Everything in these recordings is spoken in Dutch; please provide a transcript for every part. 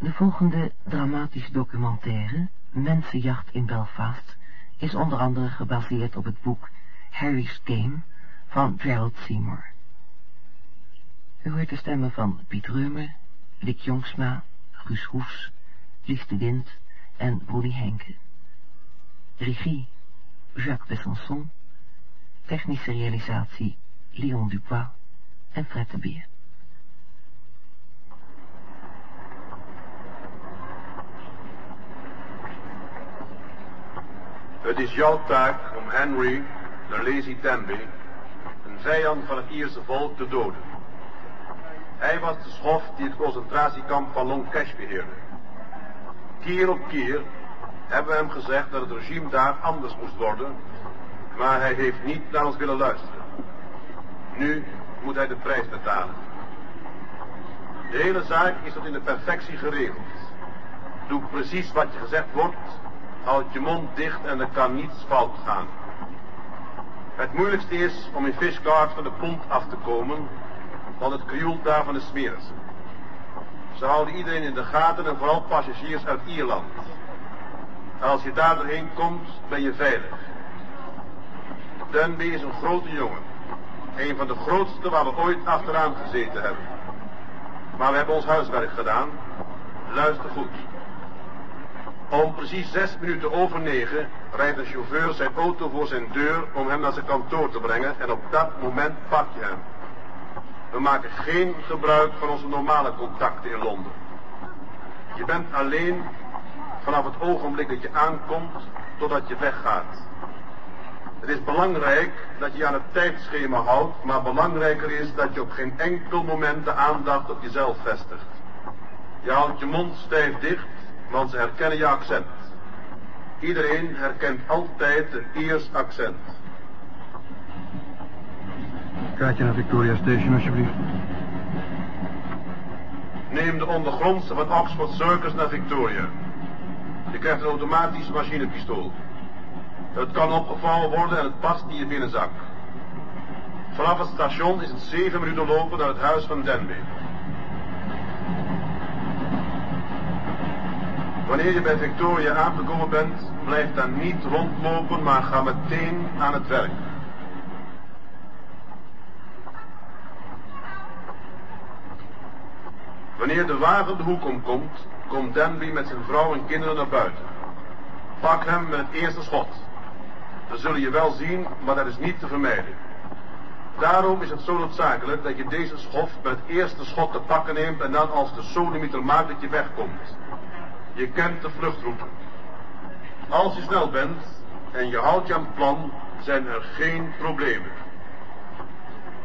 De volgende dramatische documentaire, Mensenjacht in Belfast, is onder andere gebaseerd op het boek Harry's Game van Gerald Seymour. U hoort de stemmen van Piet Reumer, Dick Jongsma, Guus Hoefs, Lies de Wind en Willy Henke. Regie Jacques Bessanson, technische realisatie Leon Dupois en Fred de Beer. Het is jouw taak om Henry, de Lazy Danby, een vijand van het Ierse volk, te doden. Hij was de schof die het concentratiekamp van Long Cash beheerde. Keer op keer hebben we hem gezegd dat het regime daar anders moest worden, maar hij heeft niet naar ons willen luisteren. Nu moet hij de prijs betalen. De hele zaak is tot in de perfectie geregeld. Doe precies wat je gezegd wordt Houd je mond dicht en er kan niets fout gaan. Het moeilijkste is om in Fishguard van de pont af te komen, want het krioelt daar van de smeres. Ze houden iedereen in de gaten en vooral passagiers uit Ierland. Als je daar doorheen komt, ben je veilig. Denby is een grote jongen. Een van de grootste waar we ooit achteraan gezeten hebben. Maar we hebben ons huiswerk gedaan. Luister goed. Om precies zes minuten over negen rijdt de chauffeur zijn auto voor zijn deur om hem naar zijn kantoor te brengen en op dat moment pak je hem. We maken geen gebruik van onze normale contacten in Londen. Je bent alleen vanaf het ogenblik dat je aankomt totdat je weggaat. Het is belangrijk dat je aan het tijdschema houdt, maar belangrijker is dat je op geen enkel moment de aandacht op jezelf vestigt. Je houdt je mond stijf dicht want ze herkennen je accent. Iedereen herkent altijd het Iers accent. Kaartje naar Victoria Station, alsjeblieft. Neem de ondergrondse van Oxford Circus naar Victoria. Je krijgt een automatisch machinepistool. Het kan opgevouwen worden en het past in je binnenzak. Vanaf het station is het zeven minuten lopen naar het huis van Denby. Wanneer je bij Victoria aangekomen bent, blijf dan niet rondlopen, maar ga meteen aan het werk. Wanneer de wagen de hoek omkomt, komt Danby met zijn vrouw en kinderen naar buiten. Pak hem met het eerste schot. Dat zullen je wel zien, maar dat is niet te vermijden. Daarom is het zo noodzakelijk dat je deze schof met het eerste schot te pakken neemt en dan als de sodemieter maakt dat je wegkomt. Je kent de vluchtroute. Als je snel bent en je houdt je aan het plan, zijn er geen problemen.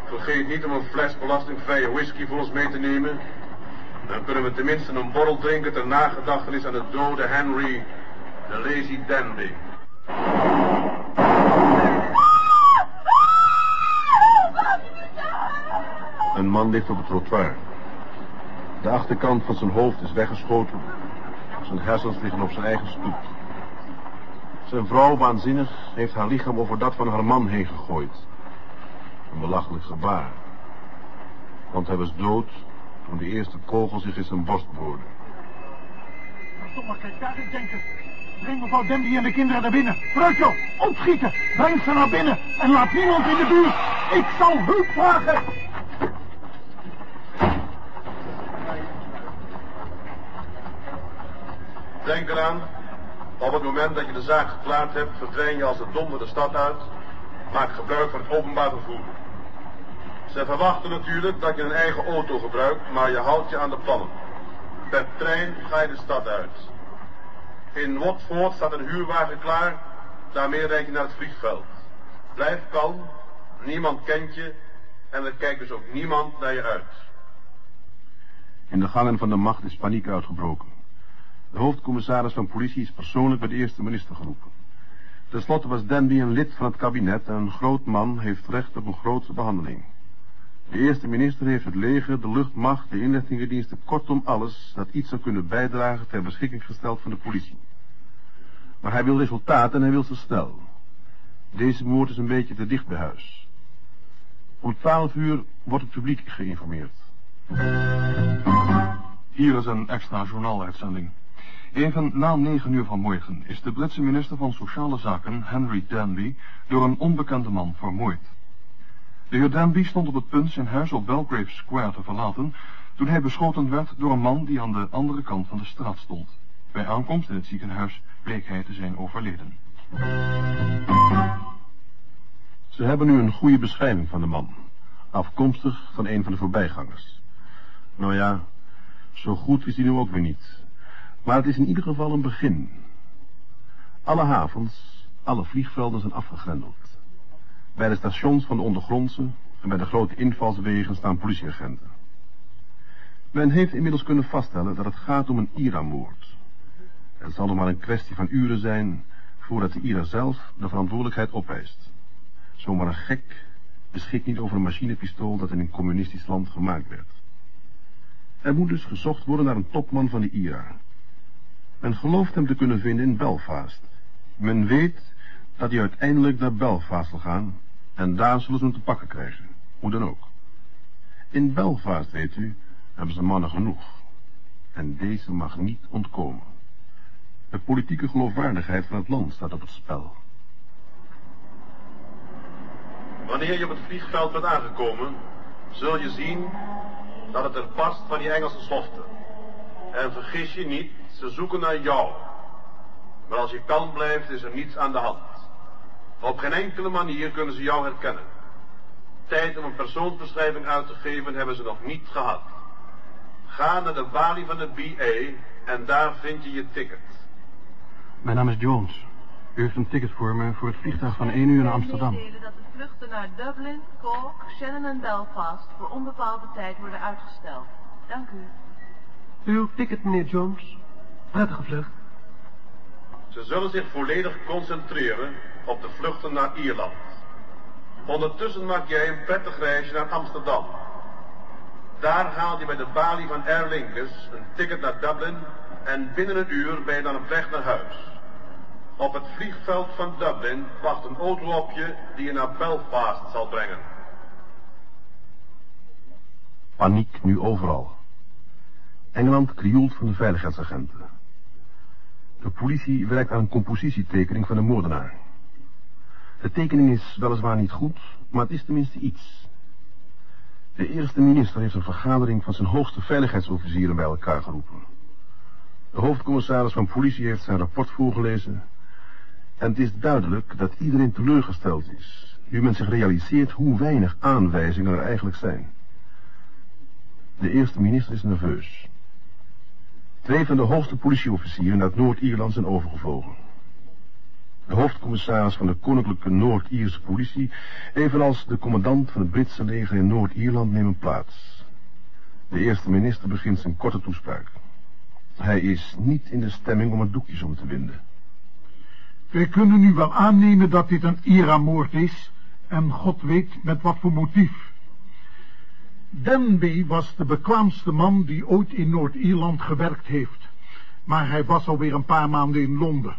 Vergeet niet om een fles belastingvrije whisky voor ons mee te nemen. Dan kunnen we tenminste een borrel drinken ter nagedachtenis aan de dode Henry, de Lazy Dandy. Een man ligt op het trottoir. De achterkant van zijn hoofd is weggeschoten zijn hersens liggen op zijn eigen stoep. Zijn vrouw, waanzinnig, heeft haar lichaam over dat van haar man heen gegooid. Een belachelijk gebaar. Want hij was dood toen de eerste kogel zich in zijn borst boorde. Maar, kijk, daar is denken. Breng mevrouw Demby en de kinderen naar binnen. Vooruit opschieten. Breng ze naar binnen en laat niemand in de buurt. Ik zal hulp vragen. Denk eraan, op het moment dat je de zaak geklaard hebt, verdwijn je als de donder de stad uit. Maak gebruik van het openbaar vervoer. Ze verwachten natuurlijk dat je een eigen auto gebruikt, maar je houdt je aan de plannen. Per trein ga je de stad uit. In Watford staat een huurwagen klaar, daarmee rijd je naar het vliegveld. Blijf kalm, niemand kent je en er kijkt dus ook niemand naar je uit. In de gangen van de macht is paniek uitgebroken. De hoofdcommissaris van politie is persoonlijk bij de eerste minister geroepen. Ten slotte was Danby een lid van het kabinet en een groot man heeft recht op een grootse behandeling. De eerste minister heeft het leger, de luchtmacht, de inlichtingendiensten, kortom alles dat iets zou kunnen bijdragen ter beschikking gesteld van de politie. Maar hij wil resultaten en hij wil ze snel. Deze moord is een beetje te dicht bij huis. Om twaalf uur wordt het publiek geïnformeerd. Hier is een extra journaaluitzending. Even na negen uur vanmorgen is de Britse minister van Sociale Zaken, Henry Danby, door een onbekende man vermoord. De heer Danby stond op het punt zijn huis op Belgrave Square te verlaten, toen hij beschoten werd door een man die aan de andere kant van de straat stond. Bij aankomst in het ziekenhuis bleek hij te zijn overleden. Ze hebben nu een goede beschrijving van de man, afkomstig van een van de voorbijgangers. Nou ja, zo goed is hij nu ook weer niet. Maar het is in ieder geval een begin. Alle havens, alle vliegvelden zijn afgegrendeld. Bij de stations van de ondergrondse en bij de grote invalswegen staan politieagenten. Men heeft inmiddels kunnen vaststellen dat het gaat om een IRA-moord. Het zal nog maar een kwestie van uren zijn voordat de IRA zelf de verantwoordelijkheid opeist. Zomaar een gek beschikt niet over een machinepistool dat in een communistisch land gemaakt werd. Er moet dus gezocht worden naar een topman van de IRA. Men gelooft hem te kunnen vinden in Belfast. Men weet dat hij uiteindelijk naar Belfast zal gaan en daar zullen ze hem te pakken krijgen, hoe dan ook. In Belfast, weet u, hebben ze mannen genoeg. En deze mag niet ontkomen. De politieke geloofwaardigheid van het land staat op het spel. Wanneer je op het vliegveld bent aangekomen, zul je zien dat het er past van die Engelse sloften. En vergis je niet, ze zoeken naar jou. Maar als je kalm blijft, is er niets aan de hand. Op geen enkele manier kunnen ze jou herkennen. Tijd om een persoonsbeschrijving uit te geven hebben ze nog niet gehad. Ga naar de balie van de BA en daar vind je je ticket. Mijn naam is Jones. U heeft een ticket voor me voor het vliegtuig van 1 uur naar Amsterdam. dat de vluchten naar Dublin, Cork, Shannon en Belfast voor onbepaalde tijd worden uitgesteld. Dank u. Uw ticket, meneer Jones. Prettige vlucht. Ze zullen zich volledig concentreren op de vluchten naar Ierland. Ondertussen maak jij een prettig reisje naar Amsterdam. Daar haal je bij de balie van Lingus een ticket naar Dublin en binnen een uur ben je dan op weg naar huis. Op het vliegveld van Dublin wacht een auto op je die je naar Belfast zal brengen. Paniek nu overal. Engeland krioelt van de veiligheidsagenten. De politie werkt aan een compositietekening van de moordenaar. De tekening is weliswaar niet goed, maar het is tenminste iets. De eerste minister heeft een vergadering van zijn hoogste veiligheidsofficieren bij elkaar geroepen. De hoofdcommissaris van politie heeft zijn rapport voorgelezen. En het is duidelijk dat iedereen teleurgesteld is, nu men zich realiseert hoe weinig aanwijzingen er eigenlijk zijn. De eerste minister is nerveus. Twee van de hoogste politieofficieren uit Noord-Ierland zijn overgevlogen. De hoofdcommissaris van de Koninklijke Noord-Ierse politie, evenals de commandant van het Britse leger in Noord-Ierland, nemen plaats. De eerste minister begint zijn korte toespraak. Hij is niet in de stemming om er doekjes om te winden. Wij kunnen nu wel aannemen dat dit een IRA-moord is, en God weet met wat voor motief. Denby was de bekwaamste man die ooit in Noord-Ierland gewerkt heeft, maar hij was alweer een paar maanden in Londen.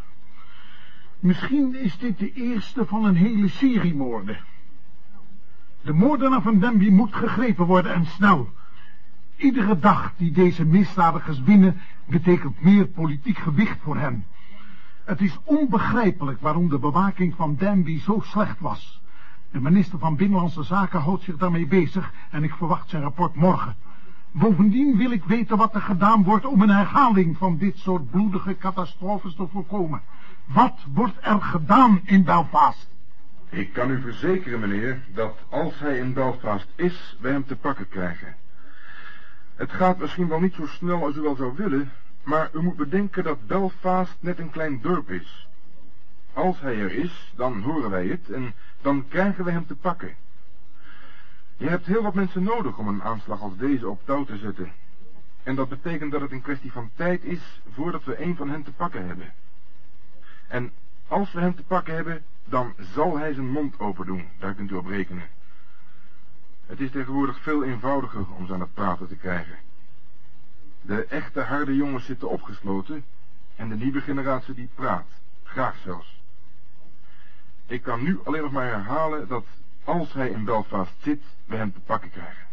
Misschien is dit de eerste van een hele serie moorden. De moordenaar van Denby moet gegrepen worden en snel. Iedere dag die deze misdadigers winnen, betekent meer politiek gewicht voor hen. Het is onbegrijpelijk waarom de bewaking van Danby zo slecht was. De minister van Binnenlandse Zaken houdt zich daarmee bezig en ik verwacht zijn rapport morgen. Bovendien wil ik weten wat er gedaan wordt om een herhaling van dit soort bloedige catastrofes te voorkomen. Wat wordt er gedaan in Belfast? Ik kan u verzekeren, meneer, dat als hij in Belfast is, wij hem te pakken krijgen. Het gaat misschien wel niet zo snel als u wel zou willen, maar u moet bedenken dat Belfast net een klein dorp is. Als hij er is, dan horen wij het en dan krijgen we hem te pakken. Je hebt heel wat mensen nodig om een aanslag als deze op touw te zetten. En dat betekent dat het een kwestie van tijd is voordat we een van hen te pakken hebben. En als we hem te pakken hebben, dan zal hij zijn mond open doen. Daar kunt u op rekenen. Het is tegenwoordig veel eenvoudiger om ze aan het praten te krijgen. De echte harde jongens zitten opgesloten en de nieuwe generatie die praat. Graag zelfs. Ik kan nu alleen nog maar herhalen dat als hij in Belfast zit, we hem te pakken krijgen.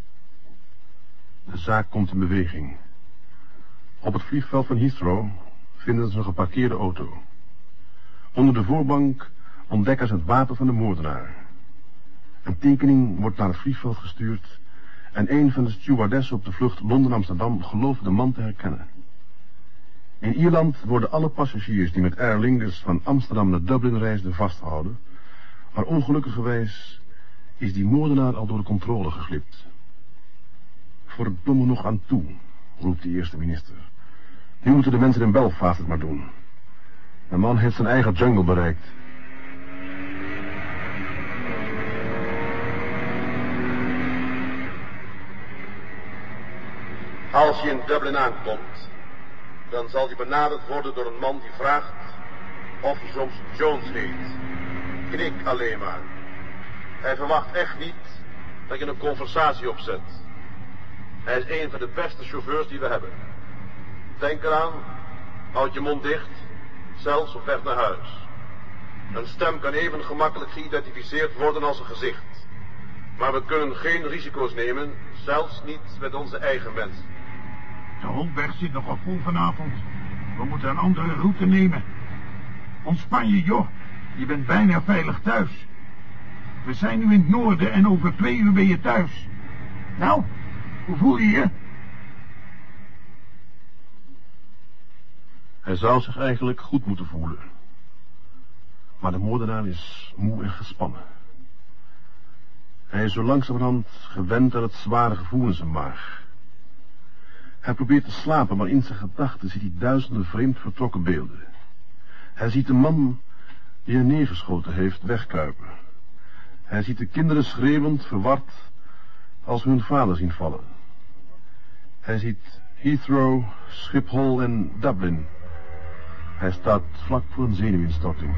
De zaak komt in beweging. Op het vliegveld van Heathrow vinden ze een geparkeerde auto. Onder de voorbank ontdekken ze het wapen van de moordenaar. Een tekening wordt naar het vliegveld gestuurd en een van de stewardessen op de vlucht Londen-Amsterdam gelooft de man te herkennen. In Ierland worden alle passagiers die met Aer Lingus van Amsterdam naar Dublin reisden vastgehouden, maar ongelukkigerwijs is die moordenaar al door de controle geglipt. Verdomme nog aan toe, roept de eerste minister. Nu moeten de mensen in Belfast het maar doen. De man heeft zijn eigen jungle bereikt. Als je in Dublin aankomt, dan zal je benaderd worden door een man die vraagt of je soms Jones heet. Knik alleen maar. Hij verwacht echt niet dat je een conversatie opzet. Hij is een van de beste chauffeurs die we hebben. Denk eraan, houd je mond dicht, zelfs op weg naar huis. Een stem kan even gemakkelijk geïdentificeerd worden als een gezicht. Maar we kunnen geen risico's nemen, zelfs niet met onze eigen mensen. De Holberg zit nogal vol vanavond. We moeten een andere route nemen. Ontspan je, joh. Je bent bijna veilig thuis. We zijn nu in het noorden en over twee uur ben je thuis. Nou, hoe voel je je? Hij zou zich eigenlijk goed moeten voelen. Maar de moordenaar is moe en gespannen. Hij is zo langzamerhand gewend aan het zware gevoel in zijn maag. Hij probeert te slapen, maar in zijn gedachten ziet hij duizenden vreemd vertrokken beelden. Hij ziet de man die hij neergeschoten heeft wegkruipen. Hij ziet de kinderen schreeuwend, verward, als hun vader zien vallen. Hij ziet Heathrow, Schiphol en Dublin. Hij staat vlak voor een zenuwinstorting.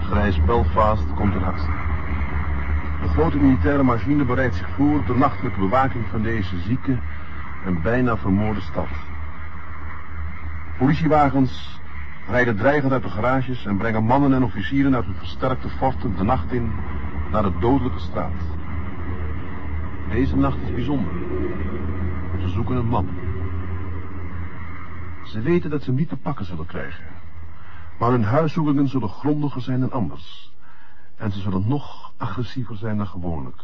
Grijs Belfast komt ernaast. De grote militaire machine bereidt zich voor op de nachtelijke bewaking van deze zieke en bijna vermoorde stad. Politiewagens rijden dreigend uit de garages en brengen mannen en officieren uit hun versterkte forten de nacht in naar de dodelijke straat. Deze nacht is bijzonder. Ze zoeken een man. Ze weten dat ze hem niet te pakken zullen krijgen. Maar hun huiszoekingen zullen grondiger zijn dan anders. En ze zullen nog agressiever zijn dan gewoonlijk.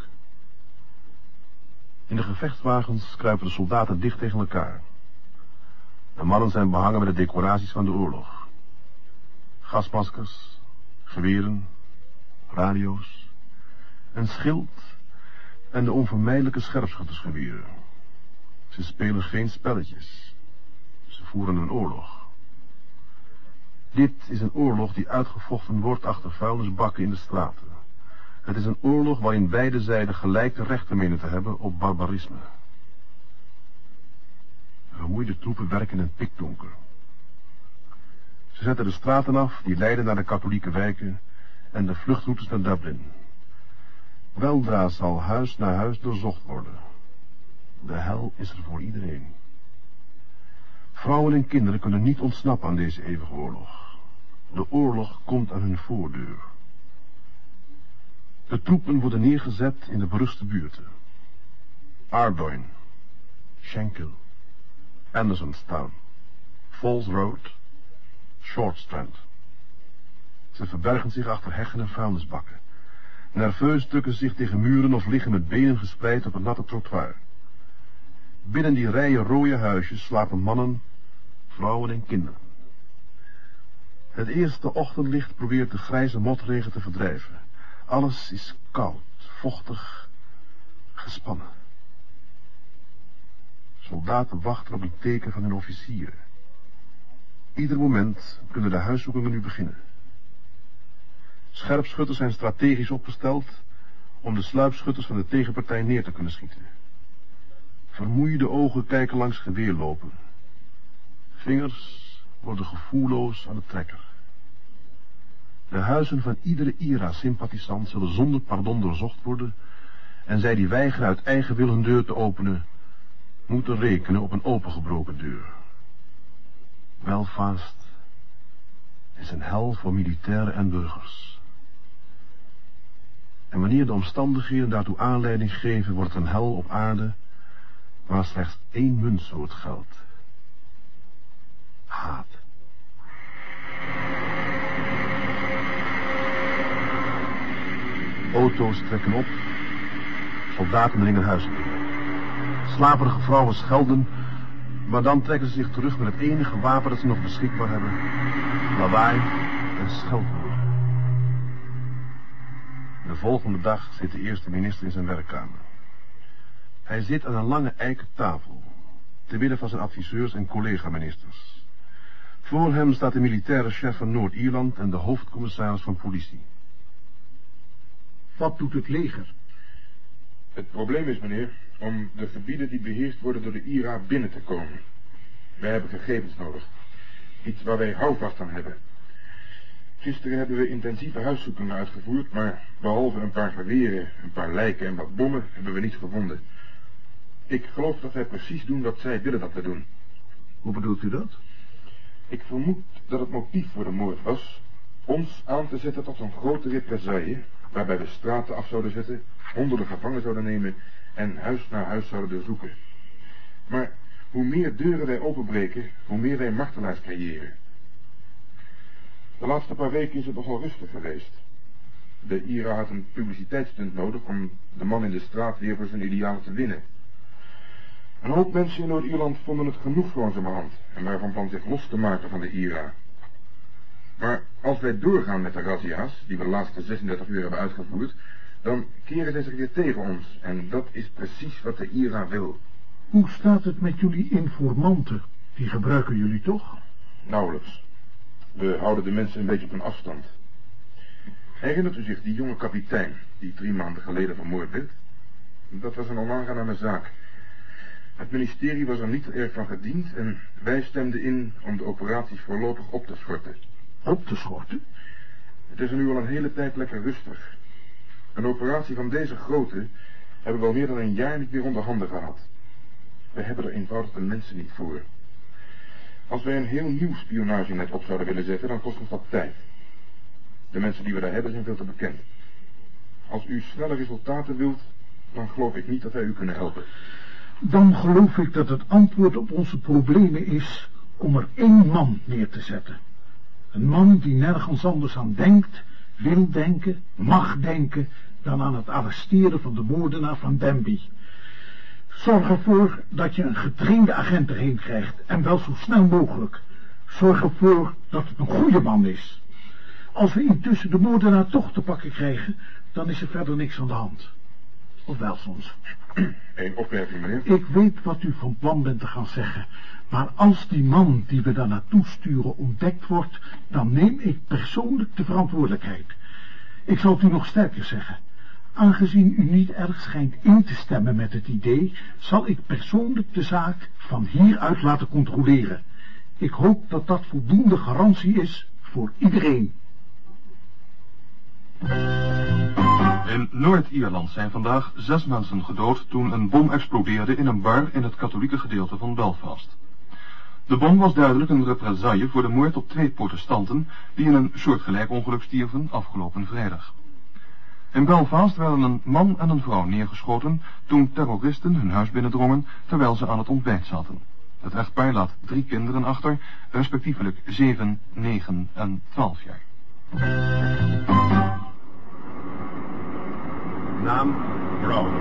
In de gevechtswagens kruipen de soldaten dicht tegen elkaar. De mannen zijn behangen met de decoraties van de oorlog. Gasmaskers, geweren, radio's, een schild en de onvermijdelijke scherpschuttersgeweren. Ze spelen geen spelletjes. Ze voeren een oorlog. Dit is een oorlog die uitgevochten wordt achter vuilnisbakken in de straten. Het is een oorlog waarin beide zijden gelijke rechten menen te hebben op barbarisme. Vermoeide troepen werken in het pikdonker. Ze zetten de straten af die leiden naar de katholieke wijken en de vluchtroutes naar Dublin. Weldra zal huis na huis doorzocht worden. De hel is er voor iedereen. Vrouwen en kinderen kunnen niet ontsnappen aan deze eeuwige oorlog. De oorlog komt aan hun voordeur. De troepen worden neergezet in de beruchte buurten. Ardoyne, Schenkel, Andersonstown, Falls Road, Shortstrand. Ze verbergen zich achter heggen en vuilnisbakken. Nerveus drukken ze zich tegen muren of liggen met benen gespreid op een natte trottoir. Binnen die rijen rode huisjes slapen mannen, vrouwen en kinderen. Het eerste ochtendlicht probeert de grijze motregen te verdrijven. Alles is koud, vochtig, gespannen. Soldaten wachten op een teken van hun officieren. Ieder moment kunnen de huiszoekingen nu beginnen. Scherpschutters zijn strategisch opgesteld om de sluipschutters van de tegenpartij neer te kunnen schieten. Vermoeide ogen kijken langs geweerlopen. Vingers worden gevoelloos aan de trekker. De huizen van iedere IRA-sympathisant zullen zonder pardon doorzocht worden en zij die weigeren uit eigen wil hun deur te openen, moeten rekenen op een opengebroken deur. Belfast is een hel voor militairen en burgers. En wanneer de omstandigheden daartoe aanleiding geven, wordt het een hel op aarde waar slechts één muntsoort geldt. Haat. Auto's trekken op, soldaten dringen huizen. Slaperige vrouwen schelden, maar dan trekken ze zich terug met het enige wapen dat ze nog beschikbaar hebben. Lawaai en scheldwoorden. De volgende dag zit de eerste minister in zijn werkkamer. Hij zit aan een lange eiken tafel, te midden van zijn adviseurs en collega-ministers. Voor hem staat de militaire chef van Noord-Ierland en de hoofdcommissaris van politie. Wat doet het leger? Het probleem is, meneer, om de gebieden die beheerst worden door de IRA binnen te komen. Wij hebben gegevens nodig. Iets waar wij houvast aan hebben. Gisteren hebben we intensieve huiszoekingen uitgevoerd, maar behalve een paar geweren, een paar lijken en wat bommen hebben we niets gevonden. Ik geloof dat wij precies doen wat zij willen dat we doen. Hoe bedoelt u dat? Ik vermoed dat het motief voor de moord was ons aan te zetten tot een grote represaille, waarbij we straten af zouden zetten, honderden gevangen zouden nemen en huis naar huis zouden doorzoeken. Maar hoe meer deuren wij openbreken, hoe meer wij martelaars creëren. De laatste paar weken is het nogal rustig geweest. De IRA had een publiciteitsstunt nodig om de man in de straat weer voor zijn idealen te winnen. Een hoop mensen in Noord-Ierland vonden het genoeg voor onze hand en waren van plan zich los te maken van de IRA. Maar als wij doorgaan met de razzia's, die we de laatste 36 uur hebben uitgevoerd, dan keren zij zich weer tegen ons. En dat is precies wat de IRA wil. Hoe staat het met jullie informanten? Die gebruiken jullie toch? Nauwelijks. We houden de mensen een beetje op een afstand. Herinnert u zich die jonge kapitein die drie maanden geleden vermoord werd? Dat was een onaangename zaak. Het ministerie was er niet erg van gediend en wij stemden in om de operaties voorlopig op te schorten. Op te schorten? Het is er nu al een hele tijd lekker rustig. Een operatie van deze grootte hebben we al meer dan een jaar niet meer onder handen gehad. We hebben er eenvoudig de mensen niet voor. Als wij een heel nieuw spionagenet op zouden willen zetten, dan kost ons dat tijd. De mensen die we daar hebben zijn veel te bekend. Als u snelle resultaten wilt, dan geloof ik niet dat wij u kunnen helpen. Dan geloof ik dat het antwoord op onze problemen is om er één man neer te zetten. Een man die nergens anders aan denkt, wil denken, mag denken, dan aan het arresteren van de moordenaar van Denby. Zorg ervoor dat je een getrainde agent erheen krijgt, en wel zo snel mogelijk. Zorg ervoor dat het een goede man is. Als we intussen de moordenaar toch te pakken krijgen, dan is er verder niks aan de hand. Of wel soms. Eén opmerking, meneer. Ik weet wat u van plan bent te gaan zeggen. Maar als die man die we daar naartoe sturen ontdekt wordt, dan neem ik persoonlijk de verantwoordelijkheid. Ik zal het u nog sterker zeggen. Aangezien u niet erg schijnt in te stemmen met het idee, zal ik persoonlijk de zaak van hieruit laten controleren. Ik hoop dat dat voldoende garantie is voor iedereen. In Noord-Ierland zijn vandaag zes mensen gedood toen een bom explodeerde in een bar in het katholieke gedeelte van Belfast. De bom was duidelijk een represaille voor de moord op twee protestanten die in een soortgelijk ongeluk stierven afgelopen vrijdag. In Belfast werden een man en een vrouw neergeschoten toen terroristen hun huis binnendrongen terwijl ze aan het ontbijt zaten. Het echtpaar laat drie kinderen achter, respectievelijk 7, 9 en 12 jaar. Naam Brown.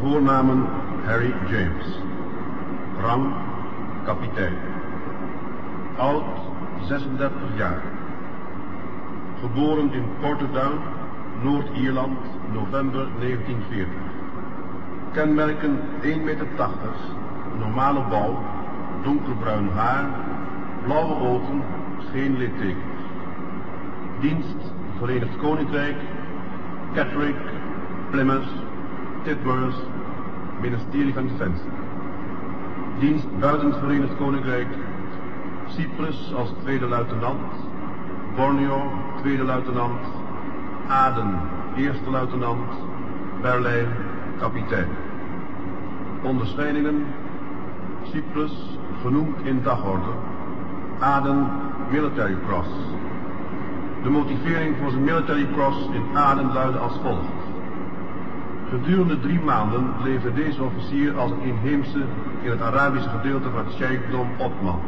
Voornamen Harry James. Rang kapitein. Oud 36 jaar. Geboren in Portadown, Noord-Ierland, november 1940. Kenmerken 1,80 meter, normale bouw, donkerbruin haar, blauwe ogen, geen littekens. Dienst Verenigd Koninkrijk, Catterick, Plymouth, Titbury, ministerie van Defensie. Dienst buiten het Verenigd Koninkrijk, Cyprus als tweede luitenant, Borneo tweede luitenant, Aden eerste luitenant, Berlijn kapitein. Onderscheidingen, Cyprus genoemd in dagorde, Aden Military Cross, De motivering voor zijn military cross in Aden luidde als volgt. Gedurende drie maanden leefde deze officier als een inheemse in het Arabische gedeelte van het Sheikhdom Otman.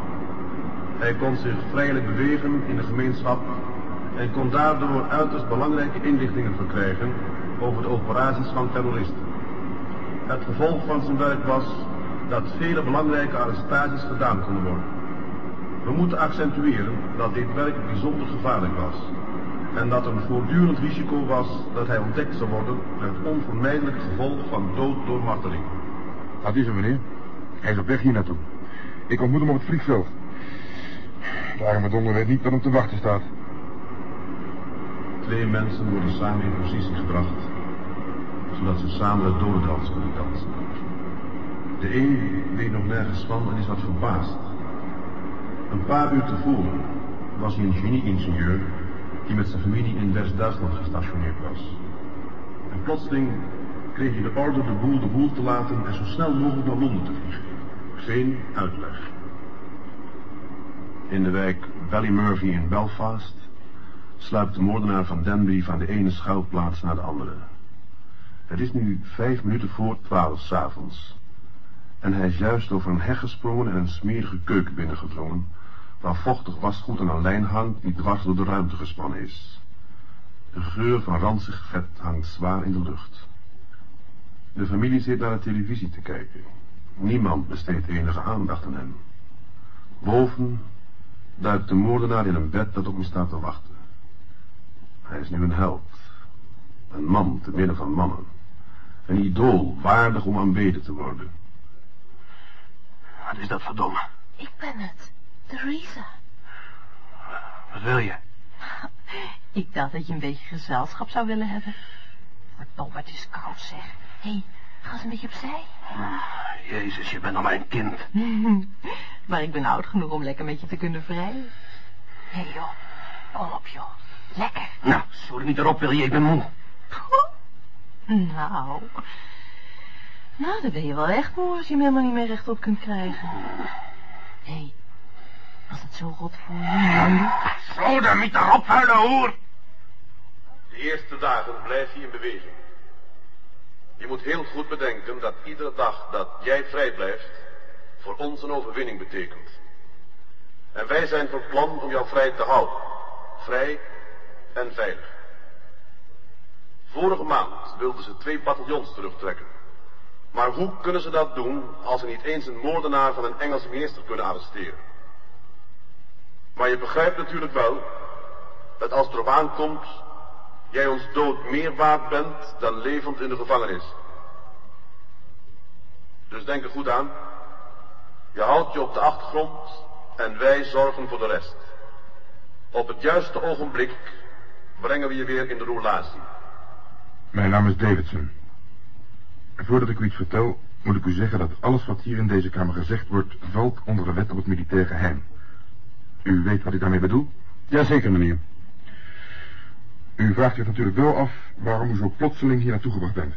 Hij kon zich vrijelijk bewegen in de gemeenschap en kon daardoor uiterst belangrijke inlichtingen verkrijgen over de operaties van terroristen. Het gevolg van zijn werk was dat vele belangrijke arrestaties gedaan konden worden. We moeten accentueren dat dit werk bijzonder gevaarlijk was en dat er een voortdurend risico was dat hij ontdekt zou worden met onvermijdelijk gevolg van dood door marteling. Dat is meneer. Hij is op weg hier naartoe. Ik ontmoet hem op het vliegveld. De arme donder niet wat hem te wachten staat. Twee mensen worden samen in positie gebracht, zodat ze samen het dodendans kunnen dansen. De een weet nog nergens van en is wat verbaasd. Een paar uur tevoren was hij een genie-ingenieur die met zijn familie in West-Duitsland gestationeerd was. En plotseling kreeg hij de orde de boel de boel te laten en zo snel mogelijk naar Londen te vliegen. Geen uitleg. In de wijk Ballymurphy in Belfast sluipt de moordenaar van Denby van de ene schuilplaats naar de andere. Het is nu vijf minuten voor twaalf s'avonds. En hij is juist over een heg gesprongen en een smerige keuken binnengedrongen, waar vochtig wasgoed aan een lijn hangt die dwars door de ruimte gespannen is. De geur van ranzig vet hangt zwaar in de lucht. De familie zit naar de televisie te kijken. Niemand besteedt enige aandacht aan hem. Boven duikt de moordenaar in een bed dat op hem staat te wachten. Hij is nu een held. Een man te midden van mannen. Een idool waardig om aanbeden te worden. Wat is dat verdomme? Ik ben het. Theresa. Wat wil je? Ik dacht dat je een beetje gezelschap zou willen hebben. Verdomme, het is koud zeg. Hé, hey, ga eens een beetje opzij. Jezus, je bent nog maar een kind. maar ik ben oud genoeg om lekker met je te kunnen vrijen. Hé hey, joh, kom op joh. Lekker. Nou, sorry niet erop wil je, ik ben moe. Nou, nou, dan ben je wel echt moe als je hem helemaal niet meer rechtop kunt krijgen. Hé, hey, was het zo rot voor je, Zo, dan niet erop, vuile hoer. De eerste dagen blijf je in beweging. Je moet heel goed bedenken dat iedere dag dat jij vrij blijft, voor ons een overwinning betekent. En wij zijn van plan om jou vrij te houden. Vrij en veilig. Vorige maand wilden ze twee bataljons terugtrekken. Maar hoe kunnen ze dat doen als ze niet eens een moordenaar van een Engelse minister kunnen arresteren? Maar je begrijpt natuurlijk wel dat als het erop aankomt, jij ons dood meer waard bent dan levend in de gevangenis. Dus denk er goed aan. Je houdt je op de achtergrond en wij zorgen voor de rest. Op het juiste ogenblik brengen we je weer in de roulatie. Mijn naam is Davidson. Voordat ik u iets vertel, moet ik u zeggen dat alles wat hier in deze kamer gezegd wordt, valt onder de wet op het militair geheim. U weet wat ik daarmee bedoel? Jazeker, meneer. U vraagt zich natuurlijk wel af waarom u zo plotseling hier naartoe gebracht bent.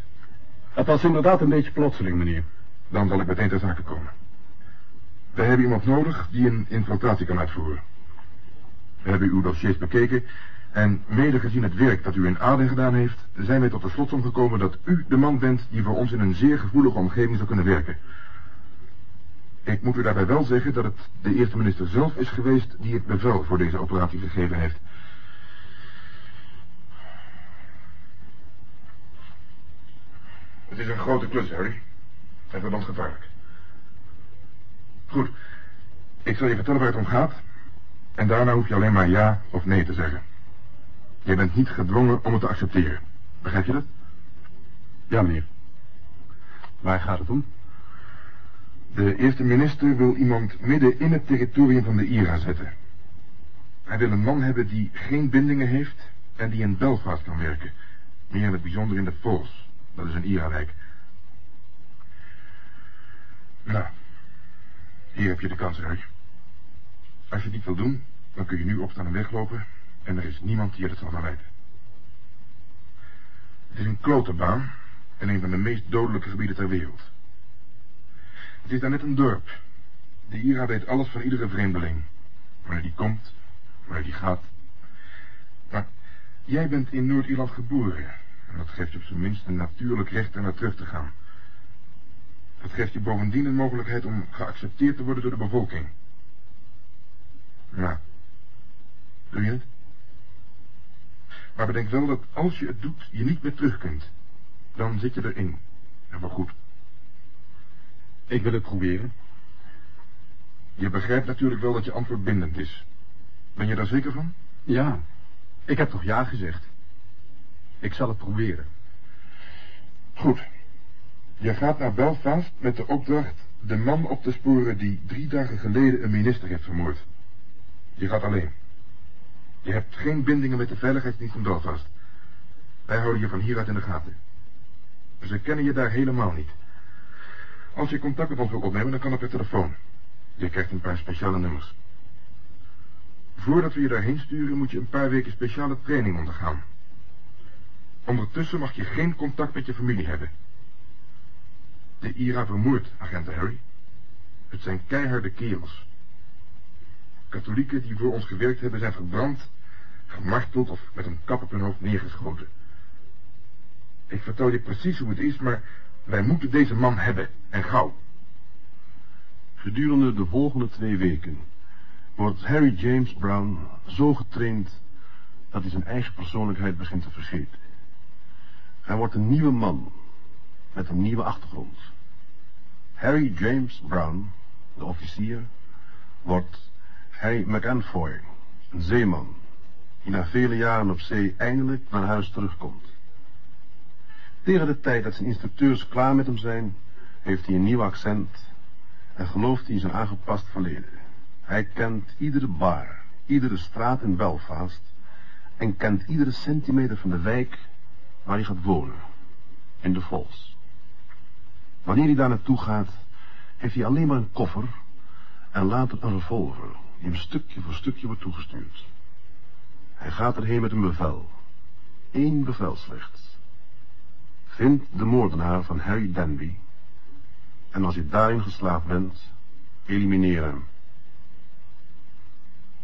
Het was inderdaad een beetje plotseling, meneer. Dan zal ik meteen ter zake komen. We hebben iemand nodig die een infiltratie kan uitvoeren. We hebben uw dossiers bekeken en mede gezien het werk dat u in Aden gedaan heeft, zijn wij tot de slotsom gekomen dat u de man bent die voor ons in een zeer gevoelige omgeving zou kunnen werken. Ik moet u daarbij wel zeggen dat het de eerste minister zelf is geweest die het bevel voor deze operatie gegeven heeft. Het is een grote klus, Harry. En verdomd gevaarlijk. Goed. Ik zal je vertellen waar het om gaat. En daarna hoef je alleen maar ja of nee te zeggen. Je bent niet gedwongen om het te accepteren. Begrijp je dat? Ja, meneer. Waar gaat het om? De eerste minister wil iemand midden in het territorium van de IRA zetten. Hij wil een man hebben die geen bindingen heeft en die in Belfast kan werken. Meer in het bijzonder in de Falls. Dat is een IRA-wijk. Nou, hier heb je de kans, Harry. Als je het niet wil doen, dan kun je nu opstaan en weglopen... en er is niemand die het zal gaan weten. Het is een klote baan en een van de meest dodelijke gebieden ter wereld. Het is daar net een dorp. De IRA weet alles van iedere vreemdeling. Wanneer die komt, wanneer die gaat. Maar jij bent in Noord-Ierland geboren. En dat geeft je op zijn minst een natuurlijk recht er naar terug te gaan. Het geeft je bovendien een mogelijkheid om geaccepteerd te worden door de bevolking. Nou, doe je het? Maar bedenk wel dat als je het doet, je niet meer terug kunt. Dan zit je erin. En wel goed. Ik wil het proberen. Je begrijpt natuurlijk wel dat je antwoord bindend is. Ben je daar zeker van? Ja, ik heb toch ja gezegd. Ik zal het proberen. Goed. Je gaat naar Belfast met de opdracht de man op te sporen die drie dagen geleden een minister heeft vermoord. Je gaat alleen. Je hebt geen bindingen met de veiligheidsdienst in Belfast. Wij houden je van hieruit in de gaten. Ze kennen je daar helemaal niet. Als je contact met ons wil opnemen, dan kan dat per telefoon. Je krijgt een paar speciale nummers. Voordat we je daarheen sturen, moet je een paar weken speciale training ondergaan. Ondertussen mag je geen contact met je familie hebben. De IRA vermoord, agent Harry. Het zijn keiharde kerels. Katholieken die voor ons gewerkt hebben zijn verbrand, gemarteld of met een kap op hun hoofd neergeschoten. Ik vertel je precies hoe het is, maar wij moeten deze man hebben, en gauw. Gedurende de volgende twee weken wordt Harry James Brown zo getraind dat hij zijn eigen persoonlijkheid begint te vergeten. Hij wordt een nieuwe man met een nieuwe achtergrond. Harry James Brown, de officier, wordt Harry McAnfoy, een zeeman, die na vele jaren op zee eindelijk naar huis terugkomt. Tegen de tijd dat zijn instructeurs klaar met hem zijn, heeft hij een nieuw accent en gelooft hij in zijn aangepast verleden. Hij kent iedere bar, iedere straat in Belfast en kent iedere centimeter van de wijk waar hij gaat wonen, in de Falls. Wanneer hij daar naartoe gaat, heeft hij alleen maar een koffer en later een revolver, die hem stukje voor stukje wordt toegestuurd. Hij gaat erheen met een bevel. Eén bevel slechts. Vind de moordenaar van Harry Danby en als je daarin geslaagd bent, elimineer hem.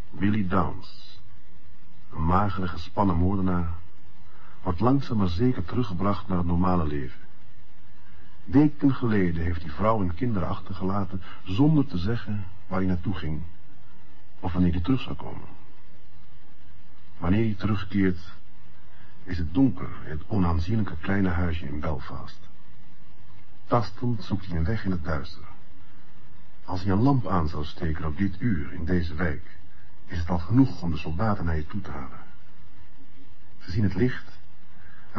Billy Downs, een magere gespannen moordenaar, wordt langzaam maar zeker teruggebracht naar het normale leven. Weken geleden heeft hij vrouw en kinderen achtergelaten zonder te zeggen waar hij naartoe ging of wanneer hij terug zou komen. Wanneer hij terugkeert, is het donker in het onaanzienlijke kleine huisje in Belfast. Tastend zoekt hij een weg in het duister. Als hij een lamp aan zou steken op dit uur in deze wijk, is het al genoeg om de soldaten naar je toe te halen. Ze zien het licht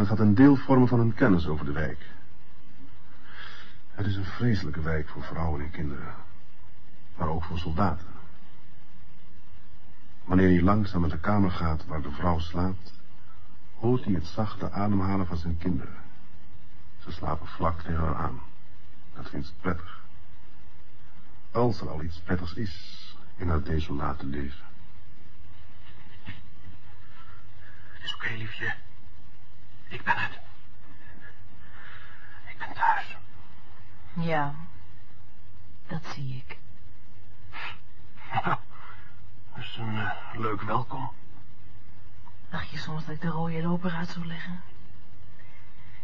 het gaat een deel vormen van hun kennis over de wijk. Het is een vreselijke wijk voor vrouwen en kinderen, maar ook voor soldaten. Wanneer hij langzaam naar de kamer gaat waar de vrouw slaapt, hoort hij het zachte ademhalen van zijn kinderen. Ze slapen vlak tegen haar aan. Dat vindt ze prettig. Als er al iets prettigs is in haar desolate leven. Het is oké, liefje. Ik ben het. Ik ben thuis. Ja, dat zie ik. Dat is een uh, leuk welkom. Dacht je soms dat ik de rode loper uit zou leggen?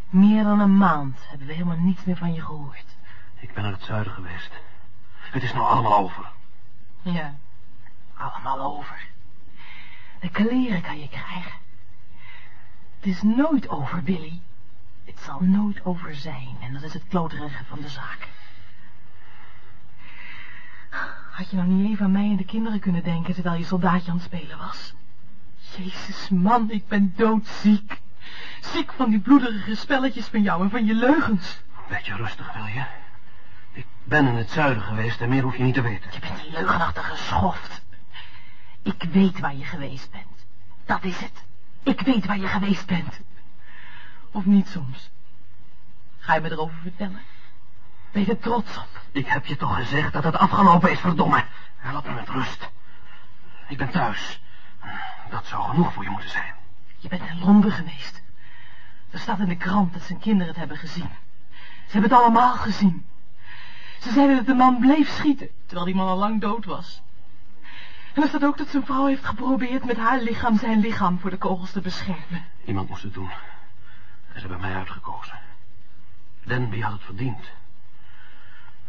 Meer dan een maand hebben we helemaal niets meer van je gehoord. Ik ben naar het zuiden geweest. Het is nou allemaal over. Ja, allemaal over. De kleren kan je krijgen. Het is nooit over, Billy. Het zal nooit over zijn. En dat is het kloterige van de zaak. Had je nou niet even aan mij en de kinderen kunnen denken... terwijl je soldaatje aan het spelen was? Jezus, man, ik ben doodziek. Ziek van die bloederige spelletjes van jou en van je leugens. Beetje rustig, wil je? Ik ben in het zuiden geweest en meer hoef je niet te weten. Je bent een leugenachtige schoft. Ik weet waar je geweest bent. Dat is het. Ik weet waar je geweest bent. Of niet soms. Ga je me erover vertellen? Ben je er trots op? Ik heb je toch gezegd dat het afgelopen is, verdomme. Laat me met rust. Ik ben thuis. Dat zou genoeg voor je moeten zijn. Je bent in Londen geweest. Er staat in de krant dat zijn kinderen het hebben gezien. Ze hebben het allemaal gezien. Ze zeiden dat de man bleef schieten, terwijl die man al lang dood was. En er staat ook dat zijn vrouw heeft geprobeerd met haar lichaam zijn lichaam voor de kogels te beschermen. Iemand moest het doen. En ze hebben mij uitgekozen. Denby had het verdiend.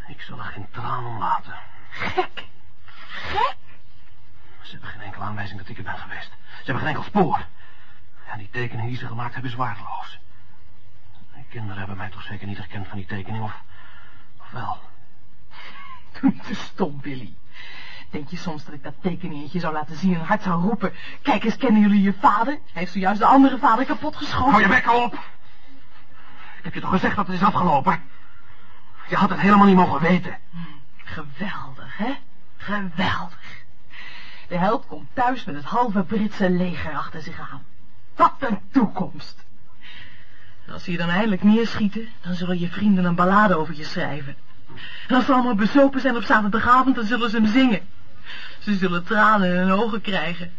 Ik zal er geen traan om laten. Gek. Gek. Ze hebben geen enkele aanwijzing dat ik er ben geweest. Ze hebben geen enkel spoor. En die tekeningen die ze gemaakt hebben is waardeloos. Die kinderen hebben mij toch zeker niet herkend van die tekening, of... of wel? Doe te stom, Billy. Denk je soms dat ik dat tekeningetje zou laten zien en hard zou roepen... Kijk eens, kennen jullie je vader? Hij heeft zojuist de andere vader kapotgeschoten. Hou je bek op! Ik heb je toch gezegd dat het is afgelopen? Je had het helemaal niet mogen weten. Geweldig, hè? Geweldig. De held komt thuis met het halve Britse leger achter zich aan. Wat een toekomst. En als ze je dan eindelijk neerschieten, dan zullen je vrienden een ballade over je schrijven. En als ze allemaal bezopen zijn op zaterdagavond, dan zullen ze hem zingen. Ze zullen tranen in hun ogen krijgen.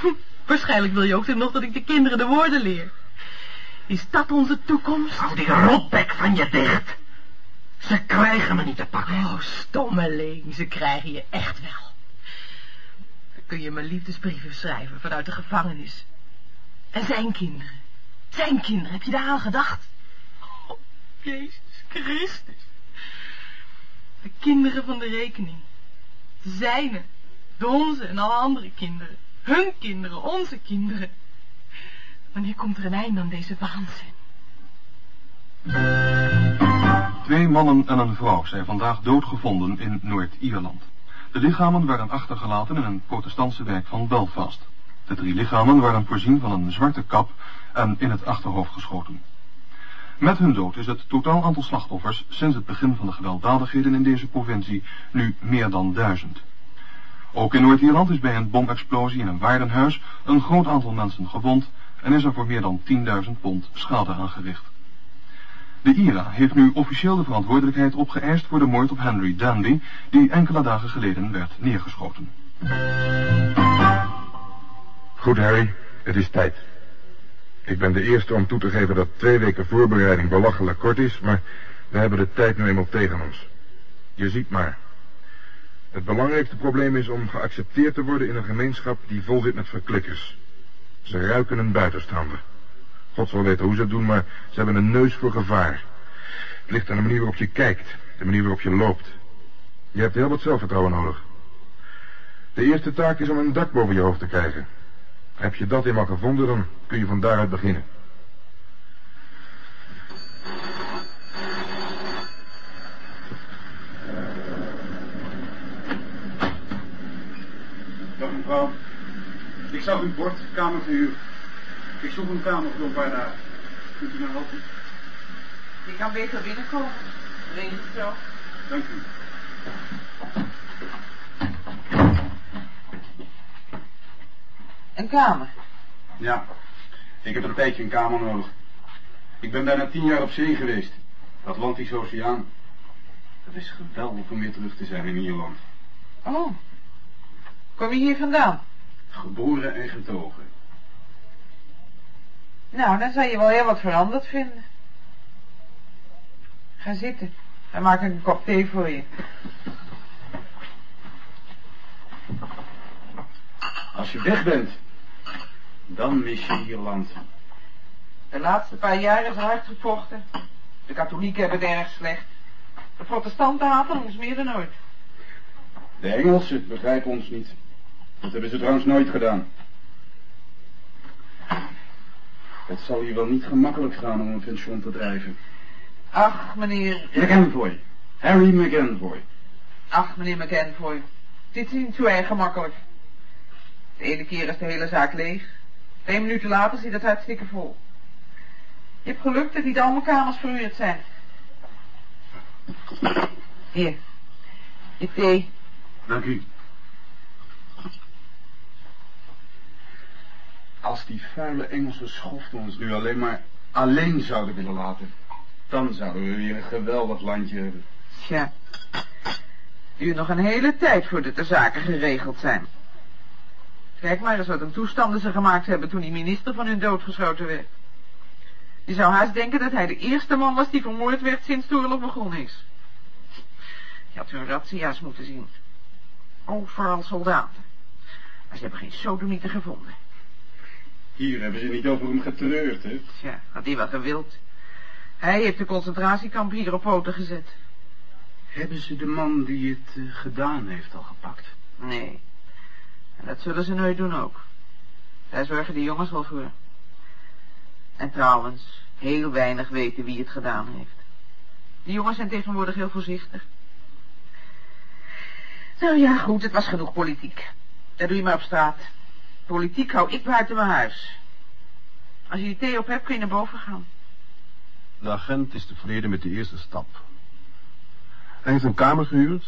Waarschijnlijk wil je ook nog dat ik de kinderen de woorden leer. Is dat onze toekomst? Hou die rotbek van je dicht. Ze krijgen me niet te pakken. Oh, stommeling, ze krijgen je echt wel. Dan kun je me liefdesbrieven schrijven vanuit de gevangenis. En zijn kinderen. Zijn kinderen, heb je daar aan gedacht? Oh, Jezus Christus. De kinderen van de rekening. De zijne, onze en alle andere kinderen. Hun kinderen, onze kinderen. Wanneer komt er een einde aan deze waanzin? Twee mannen en een vrouw zijn vandaag doodgevonden in Noord-Ierland. De lichamen waren achtergelaten in een protestantse wijk van Belfast. De drie lichamen waren voorzien van een zwarte kap en in het achterhoofd geschoten. Met hun dood is het totaal aantal slachtoffers sinds het begin van de gewelddadigheden in deze provincie nu meer dan duizend. Ook in Noord-Ierland is bij een bomexplosie in een waardenhuis een groot aantal mensen gewond en is er voor meer dan 10.000 pond schade aangericht. De IRA heeft nu officieel de verantwoordelijkheid opgeëist voor de moord op Henry Danby, die enkele dagen geleden werd neergeschoten. Goed, Harry. Het is tijd. Ik ben de eerste om toe te geven dat twee weken voorbereiding belachelijk kort is, maar we hebben de tijd nu eenmaal tegen ons. Je ziet maar. Het belangrijkste probleem is om geaccepteerd te worden in een gemeenschap die vol zit met verklikkers. Ze ruiken een buitenstaander. God zal weten hoe ze het doen, maar ze hebben een neus voor gevaar. Het ligt aan de manier waarop je kijkt, de manier waarop je loopt. Je hebt heel wat zelfvertrouwen nodig. De eerste taak is om een dak boven je hoofd te krijgen. Heb je dat eenmaal gevonden, dan kun je van daaruit beginnen. Dag mevrouw. Ik zag uw bord, kamerverhuur. Ik zoek een kamer voor een paar dagen. Kunt u me helpen? Je kan beter binnenkomen. Regel het zo. Dank u. Een kamer. Ja, ik heb een tijdje een kamer nodig. Ik ben bijna tien jaar op zee geweest. Atlantische Oceaan. Het is geweldig om weer terug te zijn in Ierland. Oh. Kom je hier vandaan? Geboren en getogen. Nou, dan zal je wel heel wat veranderd vinden. Ga zitten. Dan maak ik een kop thee voor je. Als je weg bent, dan mis je Ierland. De laatste paar jaar is hard gevochten. De katholieken hebben het erg slecht. De protestanten haten ons meer dan ooit. De Engelsen begrijpen ons niet. Dat hebben ze trouwens nooit gedaan. Het zal hier wel niet gemakkelijk gaan om een pension te drijven. Ach, meneer... McEnvoy. Harry McEnvoy. Ach, meneer McEnvoy. Dit is niet zo erg gemakkelijk. De ene keer is de hele zaak leeg. Twee minuten later zit het hartstikke vol. Je hebt geluk dat niet al mijn kamers verhuurd zijn. Hier. Je thee. Dank u. Als die vuile Engelse schoften ons nu alleen maar alleen zouden willen laten, dan zouden we weer een geweldig landje hebben. Tja. Duurt nog een hele tijd voordat de zaken geregeld zijn. Kijk maar eens wat een toestanden ze gemaakt hebben toen die minister van hun doodgeschoten werd. Je zou haast denken dat hij de eerste man was die vermoord werd sinds de oorlog begonnen is. Je had hun razzia's moeten zien. Overal soldaten. Maar ze hebben geen sodomieter gevonden. Hier hebben ze niet over hem getreurd, hè? Tja, had hij wel gewild. Hij heeft de concentratiekamp hier op poten gezet. Hebben ze de man die het eh, gedaan heeft al gepakt? Nee. En dat zullen ze nooit doen ook. Daar zorgen de jongens wel voor. En trouwens, heel weinig weten wie het gedaan heeft. Die jongens zijn tegenwoordig heel voorzichtig. Nou ja, goed, het was genoeg politiek. Dat doe je maar op straat. Politiek hou ik buiten mijn huis. Als je die thee op hebt, kun je naar boven gaan. De agent is tevreden met de eerste stap. Hij heeft een kamer gehuurd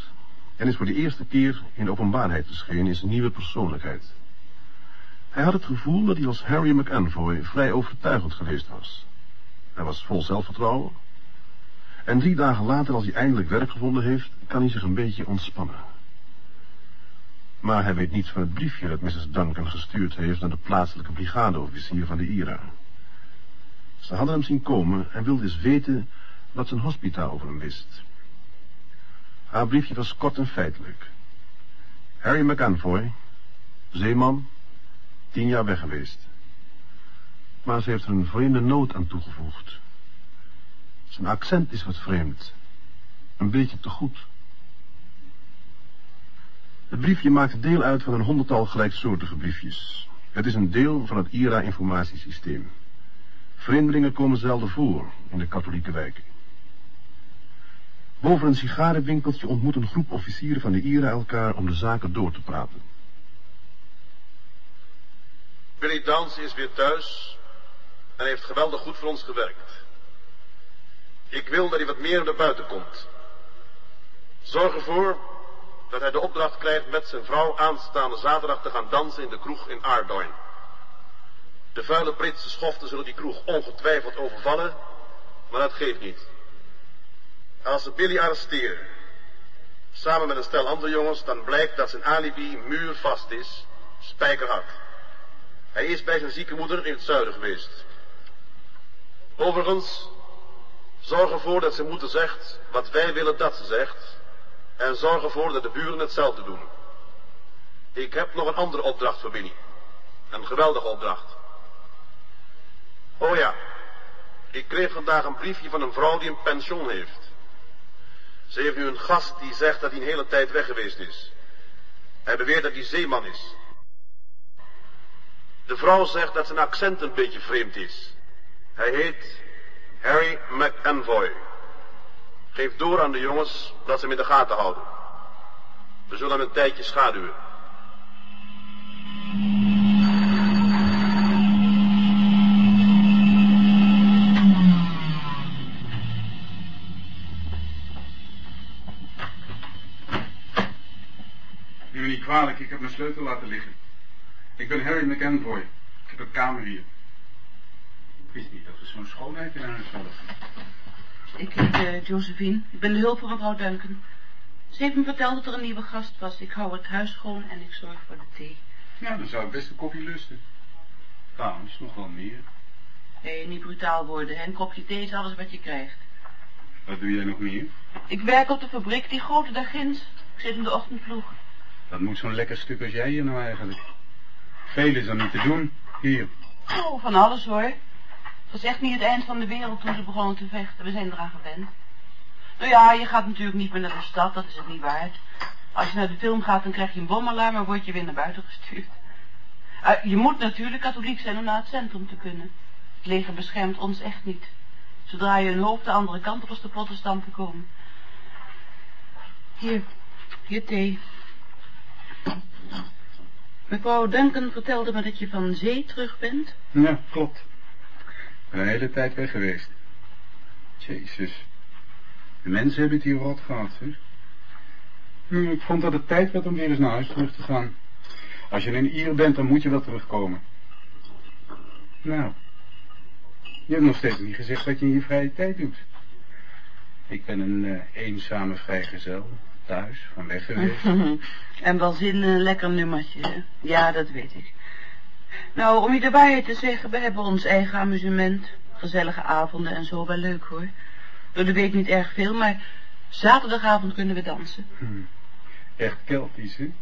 en is voor de eerste keer in de openbaarheid verschenen in zijn nieuwe persoonlijkheid. Hij had het gevoel dat hij als Harry McEnvoy vrij overtuigend geweest was. Hij was vol zelfvertrouwen. En drie dagen later, als hij eindelijk werk gevonden heeft, kan hij zich een beetje ontspannen. Maar hij weet niets van het briefje dat Mrs. Duncan gestuurd heeft naar de plaatselijke brigadeofficier van de IRA. Ze hadden hem zien komen en wilde eens weten wat zijn hospita over hem wist. Haar briefje was kort en feitelijk. Harry McAnvoy, zeeman, tien jaar weg geweest. Maar ze heeft er een vreemde noot aan toegevoegd. Zijn accent is wat vreemd. Een beetje te goed. Het briefje maakt deel uit van een honderdtal gelijksoortige briefjes. Het is een deel van het IRA-informatiesysteem. Vreemdelingen komen zelden voor in de katholieke wijken. Boven een sigarenwinkeltje ontmoet een groep officieren van de IRA elkaar om de zaken door te praten. Billy Downs is weer thuis en heeft geweldig goed voor ons gewerkt. Ik wil dat hij wat meer naar buiten komt. Zorg ervoor dat hij de opdracht krijgt met zijn vrouw aanstaande zaterdag te gaan dansen in de kroeg in Ardoin. De vuile Britse schoften zullen die kroeg ongetwijfeld overvallen, maar dat geeft niet. Als ze Billy arresteren, samen met een stel andere jongens, dan blijkt dat zijn alibi muurvast is, spijkerhard. Hij is bij zijn zieke moeder in het zuiden geweest. Overigens, zorg ervoor dat zijn moeder zegt wat wij willen dat ze zegt. En zorg ervoor dat de buren hetzelfde doen. Ik heb nog een andere opdracht voor Billy. Een geweldige opdracht. Oh ja, ik kreeg vandaag een briefje van een vrouw die een pension heeft. Ze heeft nu een gast die zegt dat hij een hele tijd weg geweest is. Hij beweert dat hij zeeman is. De vrouw zegt dat zijn accent een beetje vreemd is. Hij heet Harry McEnvoy. Geef door aan de jongens dat ze hem in de gaten houden. We zullen hem een tijdje schaduwen. Me niet kwalijk, ik heb mijn sleutel laten liggen. Ik ben Harry McEnvoy. Ik heb een kamer hier. Ik wist niet dat we zo'n schoonheid in huis hadden. Ik heet eh, Josephine. Ik ben de hulp van mevrouw Duncan. Ze heeft me verteld dat er een nieuwe gast was. Ik hou het huis schoon en ik zorg voor de thee. Nou, dan zou ik best een kopje lusten. Trouwens, nog wel meer. Hé, niet brutaal worden. hè. Een kopje thee is alles wat je krijgt. Wat doe jij nog meer? Ik werk op de fabriek, die grote daar ginds. Ik zit in de ochtendploeg. Dat moet zo'n lekker stuk als jij hier nou eigenlijk. Veel is er niet te doen. Hier. Oh, van alles hoor. Was echt niet het eind van de wereld toen ze begonnen te vechten. We zijn eraan gewend. Nou ja, je gaat natuurlijk niet meer naar de stad, dat is het niet waard. Als je naar de film gaat, dan krijg je een bomalarm en word je weer naar buiten gestuurd. Eh, je moet natuurlijk katholiek zijn om naar het centrum te kunnen. Het leger beschermt ons echt niet. Zodra je een hoofd de andere kant op als de protestanten komen. Hier, hier thee. Mevrouw Duncan vertelde me dat je van zee terug bent. Ja, klopt. Ben een hele tijd weg geweest. Jezus. De mensen hebben het hier rot gehad, zeg. Ik vond dat het tijd werd om weer eens naar huis terug te gaan. Als je in Ier bent, dan moet je wel terugkomen. Nou, je hebt nog steeds niet gezegd wat je in je vrije tijd doet. Ik ben een eh, eenzame vrijgezel, thuis, van weg geweest. en wel zin in een lekker nummertje, hè? Ja, dat weet ik. Nou, om je de waarheid te zeggen, we hebben ons eigen amusement. Gezellige avonden en zo, wel leuk hoor. Door de week niet erg veel, maar zaterdagavond kunnen we dansen. Hm. Echt Keltisch, hè?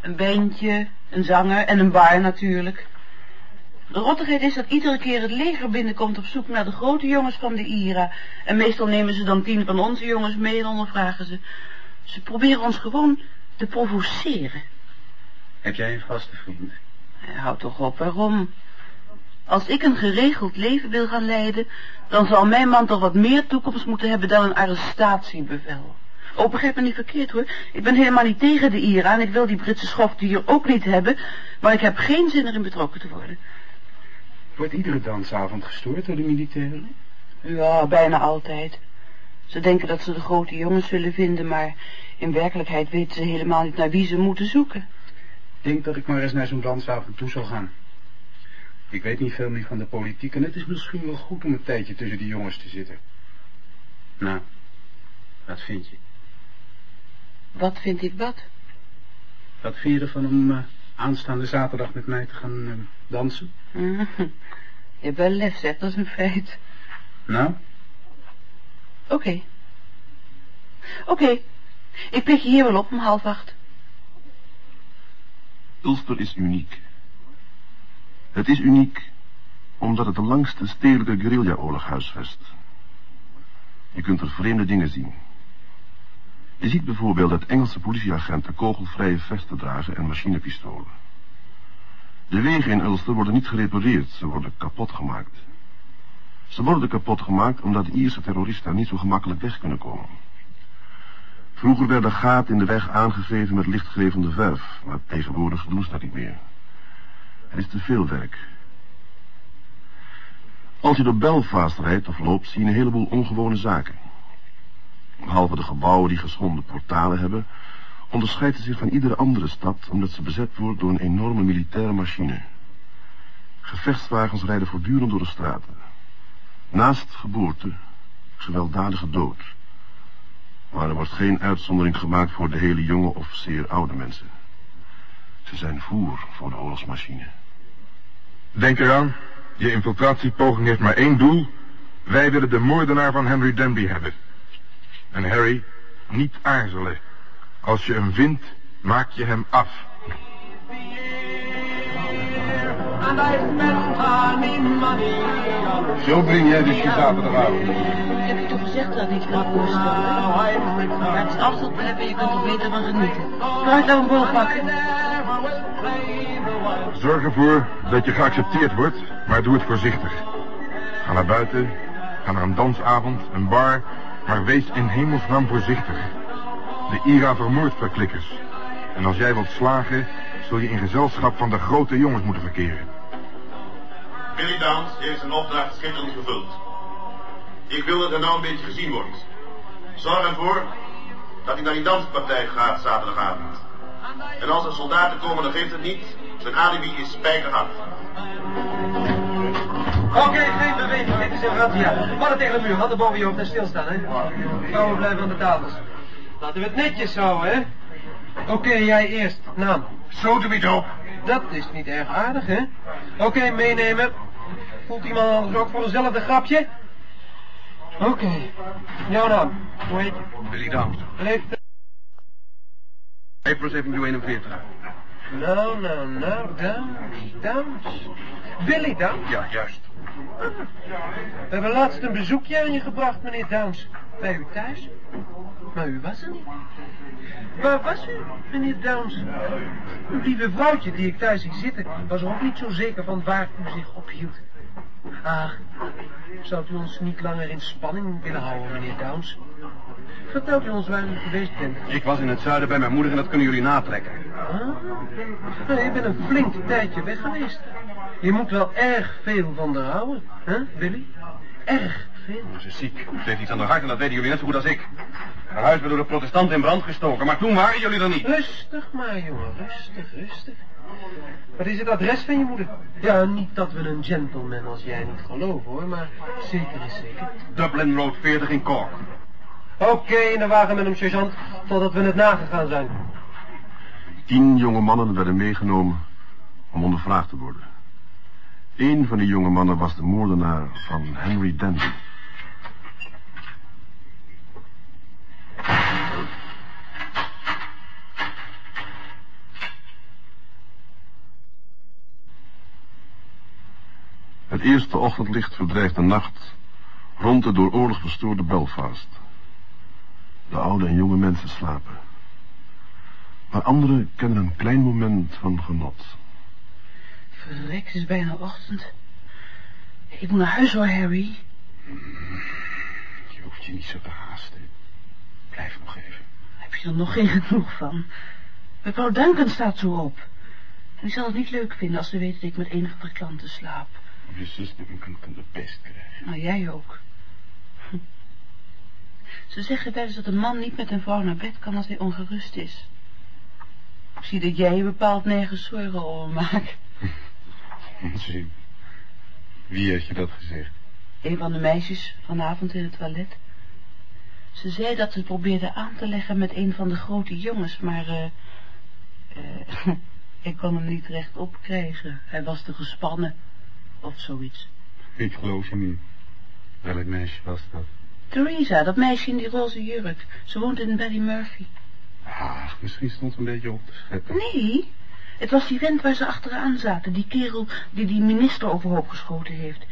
Een bandje, een zanger en een bar natuurlijk. De rottigheid is dat iedere keer het leger binnenkomt op zoek naar de grote jongens van de IRA. En meestal nemen ze dan tien van onze jongens mee en ondervragen ze. Ze proberen ons gewoon te provoceren. Heb jij een vaste vriend? Houd toch op, waarom? Als ik een geregeld leven wil gaan leiden, dan zal mijn man toch wat meer toekomst moeten hebben dan een arrestatiebevel. Oh, begrijp me niet verkeerd hoor. Ik ben helemaal niet tegen de IRA en ik wil die Britse schoften hier ook niet hebben, maar ik heb geen zin erin betrokken te worden. Wordt iedere dansavond gestoord door de militairen? Ja, bijna altijd. Ze denken dat ze de grote jongens zullen vinden, maar in werkelijkheid weten ze helemaal niet naar wie ze moeten zoeken. Ik denk dat ik maar eens naar zo'n dansavond toe zal gaan. Ik weet niet veel meer van de politiek en het is misschien wel goed om een tijdje tussen die jongens te zitten. Nou, wat vind je? Wat vind ik wat? Wat vind je ervan om uh, aanstaande zaterdag met mij te gaan uh, dansen? Mm, je hebt wel lef, zeg, dat is een feit. Nou? Oké. Okay. Oké. Okay. Ik pik je hier wel op om half acht. Ulster is uniek. Het is uniek omdat het de langste stedelijke guerrilla-oorlog huisvest. Je kunt er vreemde dingen zien. Je ziet bijvoorbeeld dat Engelse politieagenten kogelvrije vesten dragen en machinepistolen. De wegen in Ulster worden niet gerepareerd, ze worden kapot gemaakt. Ze worden kapot gemaakt omdat de Ierse terroristen niet zo gemakkelijk weg kunnen komen. Vroeger werden gaten in de weg aangegeven met lichtgevende verf, maar tegenwoordig doen ze dat niet meer. Het is te veel werk. Als je door Belfast rijdt of loopt, zie je een heleboel ongewone zaken. Behalve de gebouwen die geschonden portalen hebben, onderscheidt ze zich van iedere andere stad omdat ze bezet wordt door een enorme militaire machine. Gevechtswagens rijden voortdurend door de straten. Naast geboorte, gewelddadige dood. Maar er wordt geen uitzondering gemaakt voor de hele jonge of zeer oude mensen. Ze zijn voer voor de oorlogsmachine. Denk eraan, je infiltratiepoging heeft maar één doel. Wij willen de moordenaar van Henry Denby hebben. En Harry, niet aarzelen. Als je hem vindt, maak je hem af. Zo breng jij dus je zaterdagavond. Heb ik toch gezegd dat ik dat moest Maar het is afstand hebben, je kunt er beter van genieten. Vooruit nou een bol pakken. Zorg ervoor dat je geaccepteerd wordt, maar doe het voorzichtig. Ga naar buiten, ga naar een dansavond, een bar, maar wees in hemelsnaam voorzichtig. De IRA vermoordt verklikkers. En als jij wilt slagen, zul je in gezelschap van de grote jongens moeten verkeren. Billy Downs heeft zijn opdracht schitterend gevuld. Ik wil dat er nou een beetje gezien wordt. Zorg ervoor dat hij naar die danspartij gaat zaterdagavond. En als er soldaten komen, dan geeft het niet. Zijn alibi is spijkerhard. Oké, okay, geen beweging. Dit is een razzia. Mannen tegen de muur, handen boven je hoofd en stilstaan, hè. Vrouwen blijven aan de tafels. Laten we het netjes zo, hè. Oké, okay, jij eerst. Naam. Zo doe je op. Dat is niet erg aardig, hè. Oké, okay, meenemen. Voelt iemand anders ook voor eenzelfde grapje? Oké. Okay. Jouw naam. Hoe heet je? Billy Downs. Leeftijd? April 1741. Nou, nou, nou, Downs, Downs. Billy Downs? Ja, juist. We hebben laatst een bezoekje aan je gebracht, meneer Downs. Bij u thuis. Maar u was er niet. Waar was u, meneer Downs? Uw lieve vrouwtje die ik thuis zie zitten... was er ook niet zo zeker van waar u zich ophield. Ach, zou u ons niet langer in spanning willen houden, meneer Downs? Vertelt u ons waar u geweest bent. Ik was in het zuiden bij mijn moeder en dat kunnen jullie natrekken. Ah, je bent een flink tijdje weg geweest. Je moet wel erg veel van haar houden, hè, Billy? Erg veel. Ze is ziek. Ze heeft iets aan haar hart en dat weten jullie net zo goed als ik. Haar huis werd door de protestanten in brand gestoken, maar toen waren jullie er niet. Rustig maar, jongen, rustig, rustig. Wat is het adres van je moeder? Ja, niet dat we een gentleman als jij niet geloven, hoor, maar zeker is zeker. Dublin Road 40 in Cork. Oké, okay, in de wagen met hem, sergeant, totdat we het nagegaan zijn. Tien jonge mannen werden meegenomen om ondervraagd te worden. Eén van die jonge mannen was de moordenaar van Henry Denby. Het eerste ochtendlicht verdrijft de nacht rond de door oorlog verstoorde Belfast. De oude en jonge mensen slapen. Maar anderen kennen een klein moment van genot. Verrek, het is bijna ochtend. Ik moet naar huis hoor, Harry. Je hoeft je niet zo te haasten. Blijf nog even. Heb je er nog geen genoeg van? Mevrouw Duncan staat zo op. En die zal het niet leuk vinden als ze weet dat ik met de klanten slaap. Je zuster kan, kan de pest krijgen. Nou, jij ook. Hm. Ze zeggen wel eens dat een man niet met een vrouw naar bed kan als hij ongerust is. Ik zie dat jij je bepaald nergens zorgen over maakt. Zie, Wie heeft je dat gezegd? Een van de meisjes vanavond in het toilet. Ze zei dat ze probeerde aan te leggen met een van de grote jongens, maar eh, eh, ik kon hem niet rechtop krijgen. Hij was te gespannen, of zoiets. Ik geloof je niet. Welk meisje was dat? Theresa, dat meisje in die roze jurk. Ze woont in Betty Murphy. Ah, misschien stond ze een beetje op te scheppen. Nee, het was die vent waar ze achteraan zaten. Die kerel die die minister overhoop geschoten heeft.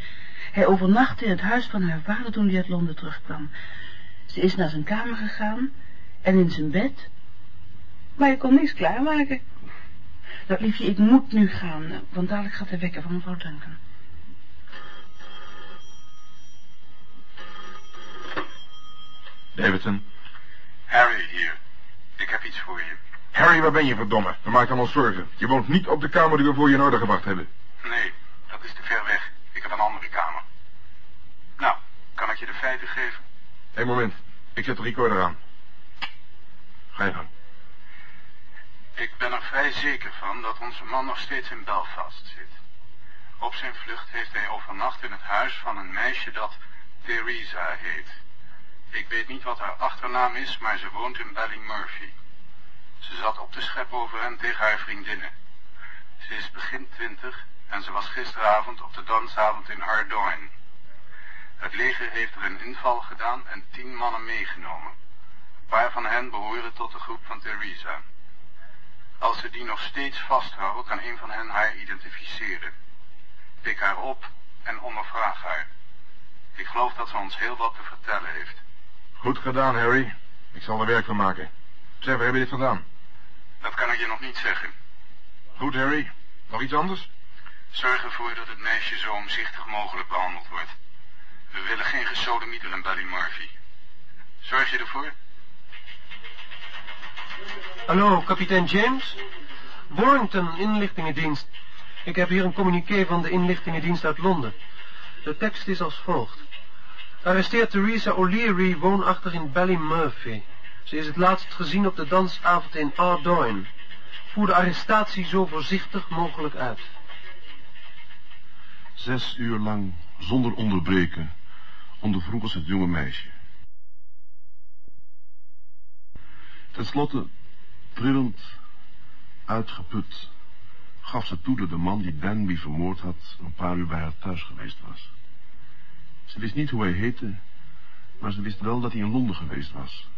Hij overnachtte in het huis van haar vader toen hij uit Londen terugkwam. Ze is naar zijn kamer gegaan en in zijn bed. Maar je kon niks klaarmaken. Nou, liefje, ik moet nu gaan, want dadelijk gaat de wekker van mevrouw Duncan. Davidson. Harry hier. Ik heb iets voor je. Harry, waar ben je, verdomme? We maken allemaal zorgen. Je woont niet op de kamer die we voor je in orde gebracht hebben. Nee, dat is te ver weg. Ik heb een andere kamer. Nou, kan ik je de feiten geven? Eén moment. Ik zet de recorder aan. Ga je gang. Ik ben er vrij zeker van dat onze man nog steeds in Belfast zit. Op zijn vlucht heeft hij overnacht in het huis van een meisje dat Theresa heet. Ik weet niet wat haar achternaam is, maar ze woont in Ballymurphy. Ze zat op de schep over hem tegen haar vriendinnen. Ze is begin twintig en ze was gisteravond op de dansavond in Ardoyne. Het leger heeft er een inval gedaan en tien mannen meegenomen. Een paar van hen behoren tot de groep van Theresa. Als ze die nog steeds vasthouden, kan een van hen haar identificeren. Pik haar op en ondervraag haar. Ik geloof dat ze ons heel wat te vertellen heeft. Goed gedaan, Harry. Ik zal er werk van maken. Zeg, waar heb je dit vandaan? Dat kan ik je nog niet zeggen. Goed, Harry. Nog iets anders? Zorg ervoor dat het meisje zo omzichtig mogelijk behandeld wordt. We willen geen gesodemieter in Ballymurphy. Zorg je ervoor? Hallo, kapitein James? Warrington, inlichtingendienst. Ik heb hier een communiqué van de inlichtingendienst uit Londen. De tekst is als volgt. Arresteert Theresa O'Leary woonachtig in Ballymurphy. Ze is het laatst gezien op de dansavond in Ardoyne. Voer de arrestatie zo voorzichtig mogelijk uit. Zes uur lang, zonder onderbreken, ondervroegen ze het jonge meisje. Ten slotte, trillend, uitgeput, gaf ze toe dat de man die Danby vermoord had een paar uur bij haar thuis geweest was. Ze wist niet hoe hij heette, maar ze wist wel dat hij in Londen geweest was.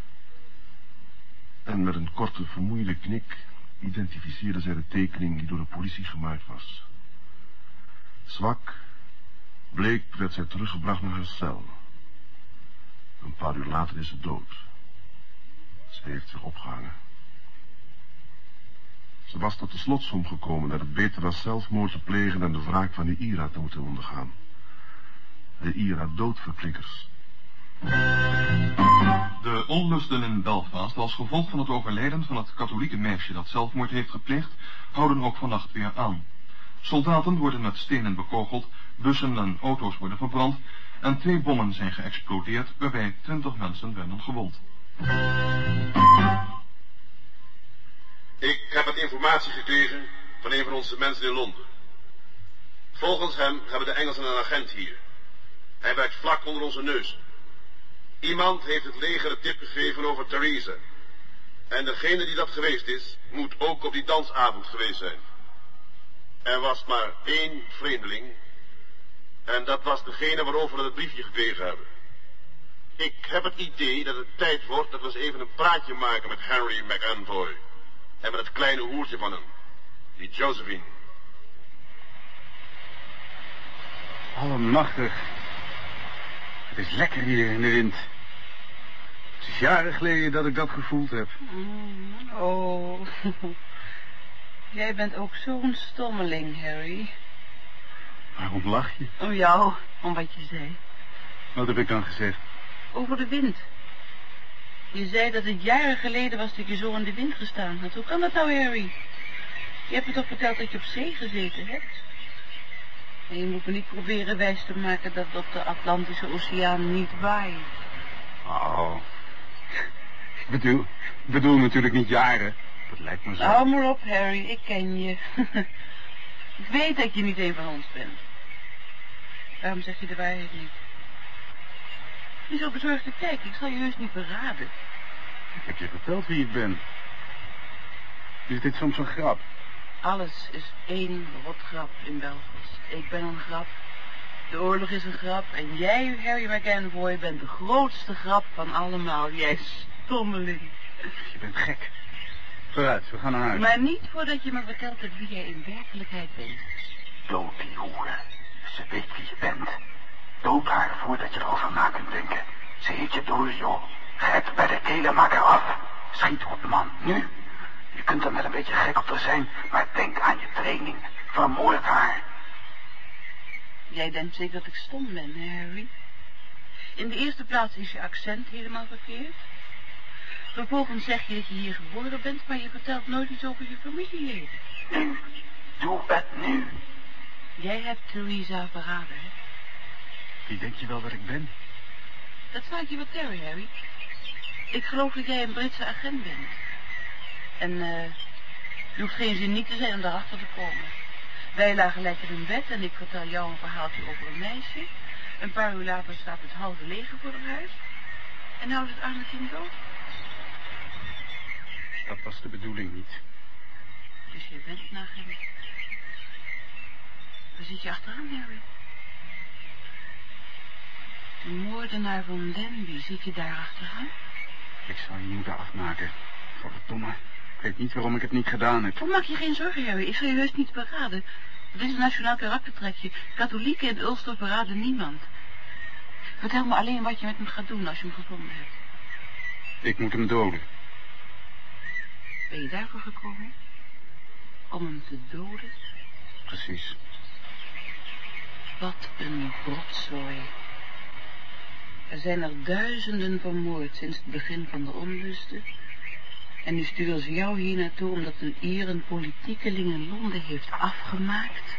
En met een korte, vermoeide knik identificeerde zij de tekening die door de politie gemaakt was. Zwak, bleek werd zij teruggebracht naar haar cel. Een paar uur later is ze dood. Ze heeft zich opgehangen. Ze was tot de slotsom gekomen dat het beter was zelfmoord te plegen en de wraak van de Ira te moeten ondergaan. De Ira doodverklikkers. De onlusten in Belfast als gevolg van het overlijden van het katholieke meisje dat zelfmoord heeft gepleegd, houden ook vannacht weer aan. Soldaten worden met stenen bekogeld, bussen en auto's worden verbrand en twee bommen zijn geëxplodeerd waarbij twintig mensen werden gewond. Ik heb het informatie gekregen van een van onze mensen in Londen. Volgens hem hebben de Engelsen een agent hier. Hij werkt vlak onder onze neus. Iemand heeft het leger een tip gegeven over Theresa. En degene die dat geweest is, moet ook op die dansavond geweest zijn. Er was maar één vreemdeling. En dat was degene waarover we het briefje gekregen hebben. Ik heb het idee dat het tijd wordt dat we eens even een praatje maken met Henry McAnvoy. En met het kleine hoertje van hem. Die Josephine. Allemachtig. Het is lekker hier in de wind. Het is jaren geleden dat ik dat gevoeld heb. Mm, Oh, jij bent ook zo'n stommeling, Harry. Waarom lach je? Om jou, om wat je zei. Wat heb ik dan gezegd? Over de wind. Je zei dat het jaren geleden was dat je zo in de wind gestaan had. Hoe kan dat nou, Harry? Je hebt me toch verteld dat je op zee gezeten hebt? En je moet me niet proberen wijs te maken dat het op de Atlantische Oceaan niet waait. Oh. Ik bedoel, ik bedoel natuurlijk niet jaren. Dat lijkt me zo. Hou maar op, Harry. Ik ken je. ik weet dat je niet een van ons bent. Waarom zeg je de waarheid niet? Je zo bezorgd te kijken. Ik zal je heus niet verraden. Ik heb je verteld wie ik ben. Is dit soms een grap? Alles is één rotgrap in Belfast. Ik ben een grap. De oorlog is een grap. En jij, Harry McEnvoy, bent de grootste grap van allemaal. Jij stommeling. Je bent gek. Vooruit, we gaan naar huis. Maar niet voordat je me vertelt hebt wie jij in werkelijkheid bent. Dood die hoer. Ze weet wie je bent. Dood haar voordat je erover na kunt denken. Ze heet je door, joh. Grijp bij de kelen, maak haar af. Schiet op, man. Nu. Je kunt er wel een beetje gek op te zijn, maar denk aan je training. Vermoord haar. Jij denkt zeker dat ik stom ben, hè, Harry? In de eerste plaats is je accent helemaal verkeerd. Vervolgens zeg je dat je hier geboren bent, maar je vertelt nooit iets over je familieleden. Nu. Doe het nu. Jij hebt Louisa verraden, hè? Wie denk je wel dat ik ben? Dat vraag ik je wat Terry, Harry. Ik geloof dat jij een Britse agent bent. En eh, je hoeft geen zin niet te zijn om daarachter te komen. Wij lagen lekker in bed en ik vertel jou een verhaaltje over een meisje. Een paar uur later staat het halve leger voor het huis. En houdt het arme kind dood. Dat was de bedoeling niet. Dus je bent naar hem. Waar zit je achteraan, Harry? De moordenaar van Denby, zit je daar achteraan? Ik zou je moeten afmaken. Verdomme. Ik weet niet waarom ik het niet gedaan heb. Oh, maak je geen zorgen, Harry. Ik zal je heus niet beraden. Het is een nationaal karaktertrekje. Katholieken in Ulster verraden niemand. Vertel me alleen wat je met hem gaat doen als je hem gevonden hebt. Ik moet hem doden. Ben je daarvoor gekomen? Om hem te doden? Precies. Wat een rotzooi. Er zijn er duizenden vermoord sinds het begin van de onlusten. En nu sturen ze jou hier naartoe omdat een Ier een politiekeling in Londen heeft afgemaakt.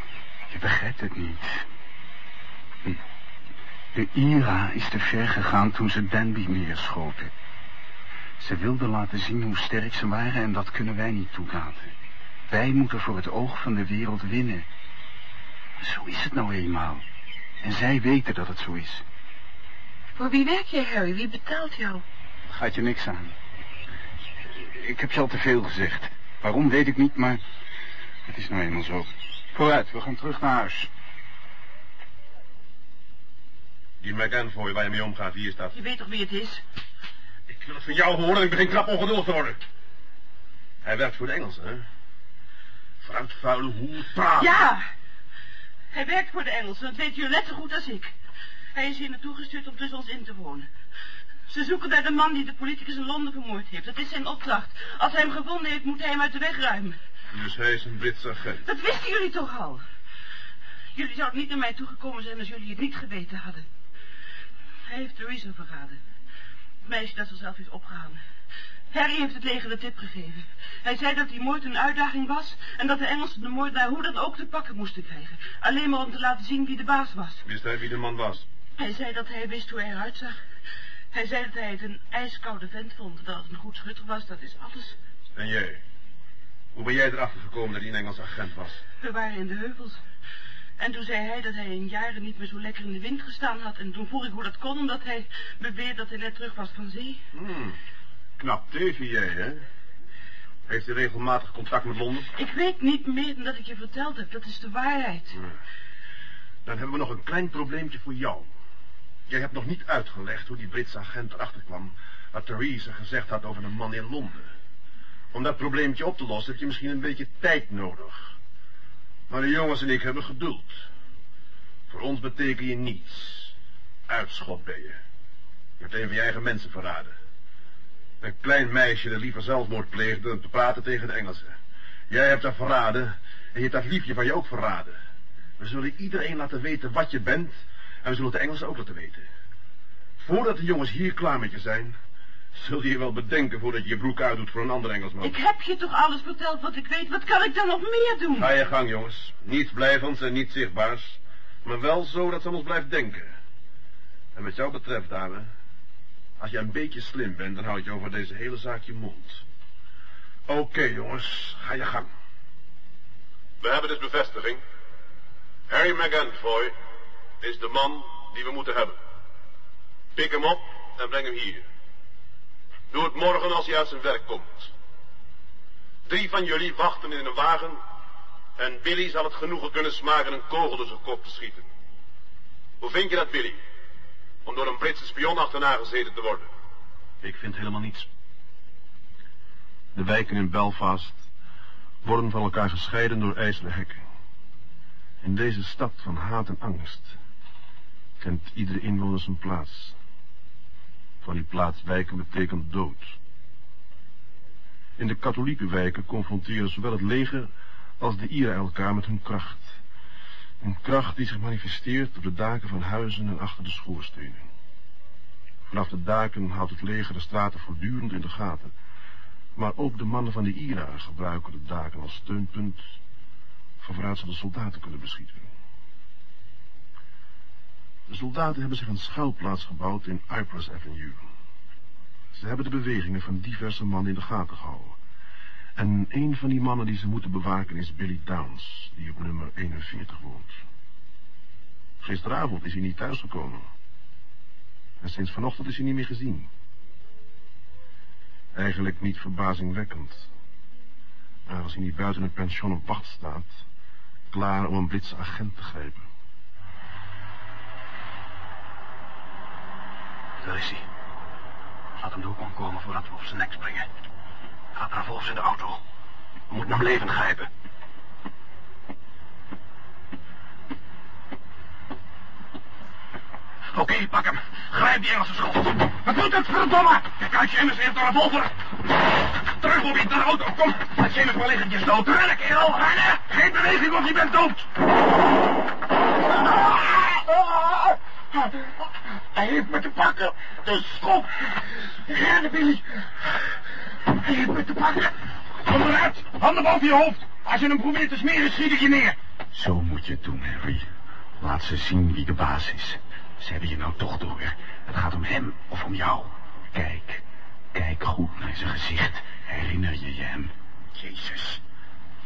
Je begrijpt het niet. De IRA is te ver gegaan toen ze Danby neerschoten. Ze wilden laten zien hoe sterk ze waren en dat kunnen wij niet toelaten. Wij moeten voor het oog van de wereld winnen. Zo is het nou eenmaal. En zij weten dat het zo is. Voor wie werk jij, Harry? Wie betaalt jou? Gaat je niks aan. Ik heb je al te veel gezegd. Waarom weet ik niet, maar het is nou eenmaal zo. Vooruit, we gaan terug naar huis. Die McEnvoy waar je mee omgaat, wie is dat? Je weet toch wie het is? Ik wil het van jou horen en ik begin krap ongeduldig te worden. Hij werkt voor de Engelsen, hè? Vooruit, vuile hoer, praat. Ja! Hij werkt voor de Engelsen, dat weet jullie net zo goed als ik. Hij is hier naartoe gestuurd om tussen ons in te wonen. Ze zoeken naar de man die de politicus in Londen vermoord heeft. Dat is zijn opdracht. Als hij hem gevonden heeft, moet hij hem uit de weg ruimen. Dus hij is een Britse agent. Dat wisten jullie toch al? Jullie zouden niet naar mij toegekomen zijn als jullie het niet geweten hadden. Hij heeft Theresa verraden. Het meisje dat zichzelf heeft opgehangen. Harry heeft het leger de tip gegeven. Hij zei dat die moord een uitdaging was... en dat de Engelsen de moordenaar hoe dan ook te pakken moesten krijgen. Alleen maar om te laten zien wie de baas was. Wist hij wie de man was? Hij zei dat hij wist hoe hij eruit zag. Hij zei dat hij het een ijskoude vent vond. Dat het een goed schutter was, dat is alles. En jij? Hoe ben jij erachter gekomen dat hij een Engels agent was? We waren in de heuvels. En toen zei hij dat hij in jaren niet meer zo lekker in de wind gestaan had. En toen vroeg ik hoe dat kon, omdat hij beweert dat hij net terug was van zee. Hmm. Knap teven jij, hè? Heeft hij regelmatig contact met Londen? Ik weet niet meer dan dat ik je verteld heb. Dat is de waarheid. Hmm. Dan hebben we nog een klein probleempje voor jou. Jij hebt nog niet uitgelegd hoe die Britse agent erachter kwam... wat Theresa gezegd had over een man in Londen. Om dat probleempje op te lossen heb je misschien een beetje tijd nodig. Maar de jongens en ik hebben geduld. Voor ons beteken je niets. Uitschot ben je. Je hebt een van je eigen mensen verraden. Een klein meisje dat liever zelfmoord pleegde dan te praten tegen de Engelsen. Jij hebt haar verraden en je hebt dat liefje van je ook verraden. We zullen iedereen laten weten wat je bent en we zullen de Engelsen ook laten weten. Voordat de jongens hier klaar met je zijn, zul je je wel bedenken voordat je je broek uitdoet voor een ander Engelsman. Ik heb je toch alles verteld wat ik weet. Wat kan ik dan nog meer doen? Ga je gang, jongens. Niets blijvends en niet zichtbaars. Maar wel zo dat ze ons blijft denken. En wat jou betreft, dame... Als je een beetje slim bent, dan houd je over deze hele zaak je mond. Oké, jongens. Ga je gang. We hebben dus bevestiging. Harry McAnfoy is de man die we moeten hebben. Pik hem op en breng hem hier. Doe het morgen als hij uit zijn werk komt. Drie van jullie wachten in een wagen en Billy zal het genoegen kunnen smaken een kogel door zijn kop te schieten. Hoe vind je dat, Billy? Om door een Britse spion achterna gezeten te worden. Ik vind helemaal niets. De wijken in Belfast worden van elkaar gescheiden door ijzeren hekken. In deze stad van haat en angst kent iedere inwoner zijn plaats. Van die plaats wijken betekent dood. In de katholieke wijken confronteren zowel het leger als de Ieren elkaar met hun kracht. Een kracht die zich manifesteert op de daken van huizen en achter de schoorstenen. Vanaf de daken houdt het leger de straten voortdurend in de gaten. Maar ook de mannen van de IRA gebruiken de daken als steunpunt... van waaruit ze de soldaten kunnen beschieten. De soldaten hebben zich een schuilplaats gebouwd in Cypress Avenue. Ze hebben de bewegingen van diverse mannen in de gaten gehouden. En een van die mannen die ze moeten bewaken is Billy Downs, die op nummer 41 woont. Gisteravond is hij niet thuisgekomen. En sinds vanochtend is hij niet meer gezien. Eigenlijk niet verbazingwekkend. Maar als hij niet buiten een pension op wacht staat, klaar om een Britse agent te grijpen. Daar is hij. Laat hem omkomen voordat we op zijn nek springen. Gaat maar volgens in de auto. We moeten hem levend grijpen. Oké, pak hem. Grijp die Engelse schoft. Wat moet het, verdomme? Kijk, James heeft een revolver. Terug op in de auto, kom. Laat James maar liggend dood. Rennen, kerel, rennen. Geen beweging of je bent dood. Hij heeft me te pakken. De schop. Rennen, Billy. Hij heeft me te pakken. Kom eruit. Handen boven je hoofd. Als je hem probeert te smeren, schiet ik je neer. Zo moet je het doen, Harry. Laat ze zien wie de baas is. Ze hebben je nou toch door. Het gaat om hem of om jou. Kijk, kijk goed naar zijn gezicht. Herinner je je hem? Jezus,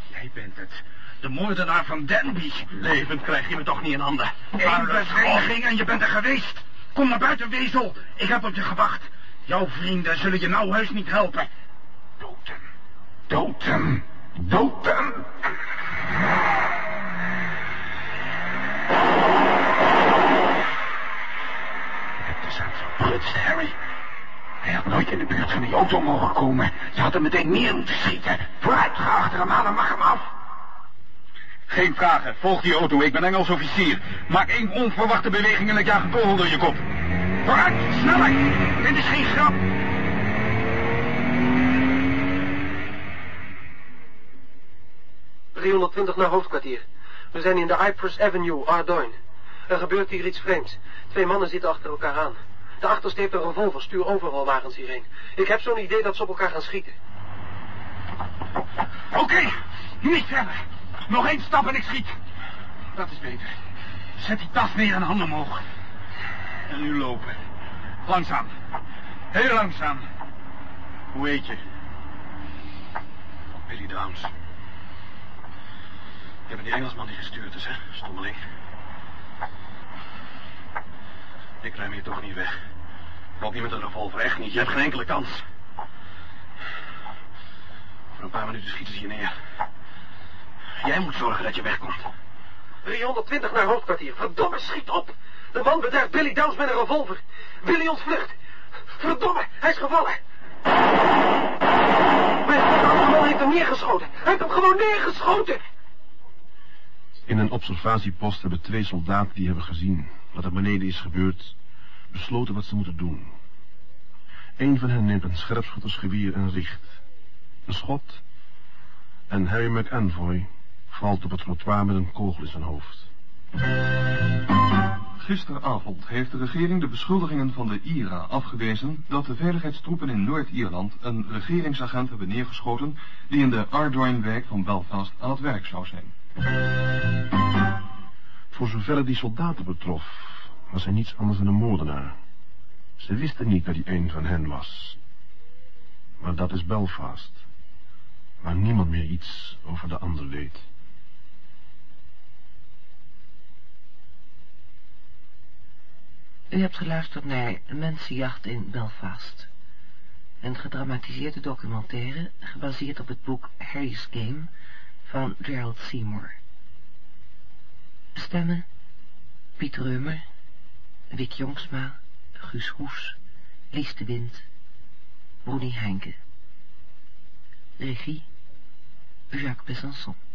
jij bent het. De moordenaar van Danby. Levend krijg je me toch niet in handen. Eén bevrediging en je bent er geweest. Kom naar buiten, wezel. Ik heb op je gewacht. Jouw vrienden zullen je nou heus niet helpen. Dood hem. Dood hem. Dood hem. Zaak verprutst, Harry. Hij had nooit in de buurt van die auto mogen komen. Je had hem meteen neer moeten schieten. Vooruit, achter hem aan en mag hem af. Geen vragen. Volg die auto. Ik ben Engels officier. Maak één onverwachte beweging en ik jaag een kogel door je kop. Vooruit, sneller. Dit is geen grap. ...320 naar hoofdkwartier. We zijn in de Cypress Avenue, Ardoyne. Er gebeurt hier iets vreemds. Twee mannen zitten achter elkaar aan. De achterste heeft een revolver, stuur overal wagens hierheen. Ik heb zo'n idee dat ze op elkaar gaan schieten. Oké, niet verder. Nog één stap en ik schiet. Dat is beter. Zet die tas neer en handen omhoog. En nu lopen. Langzaam. Heel langzaam. Hoe heet je? Billy Downs. Ik heb die Engelsman die gestuurd is, hè, stommeling. Ik ruim je toch niet weg. Loop niet met een revolver, echt niet. Je hebt geen enkele kans. Voor een paar minuten schieten ze je neer. Jij moet zorgen dat je wegkomt. 320 naar hoofdkwartier. Verdomme, schiet op. De man bederft Billy Downs met een revolver. Billy ontvlucht. Verdomme, hij is gevallen. De man heeft hem neergeschoten. Hij heeft hem gewoon neergeschoten. In een observatiepost hebben twee soldaten die hebben gezien wat er beneden is gebeurd, besloten wat ze moeten doen. Een van hen neemt een scherpschuttersgeweer en richt. Een schot. En Harry McEnvoy valt op het trottoir met een kogel in zijn hoofd. Gisteravond heeft de regering de beschuldigingen van de IRA afgewezen dat de veiligheidstroepen in Noord-Ierland een regeringsagent hebben neergeschoten die in de Ardoyne-wijk van Belfast aan het werk zou zijn. Voor zover het die soldaten betrof, was hij niets anders dan een moordenaar. Ze wisten niet dat hij een van hen was. Maar dat is Belfast, waar niemand meer iets over de ander weet. U hebt geluisterd naar Mensenjacht in Belfast. Een gedramatiseerde documentaire gebaseerd op het boek Harry's Game van Gerald Seymour. Stemmen Piet Reumer, Wik Jongsma, Guus Hoes, Lies de Wind, Ronnie Heinke. Regie Jacques Besançon.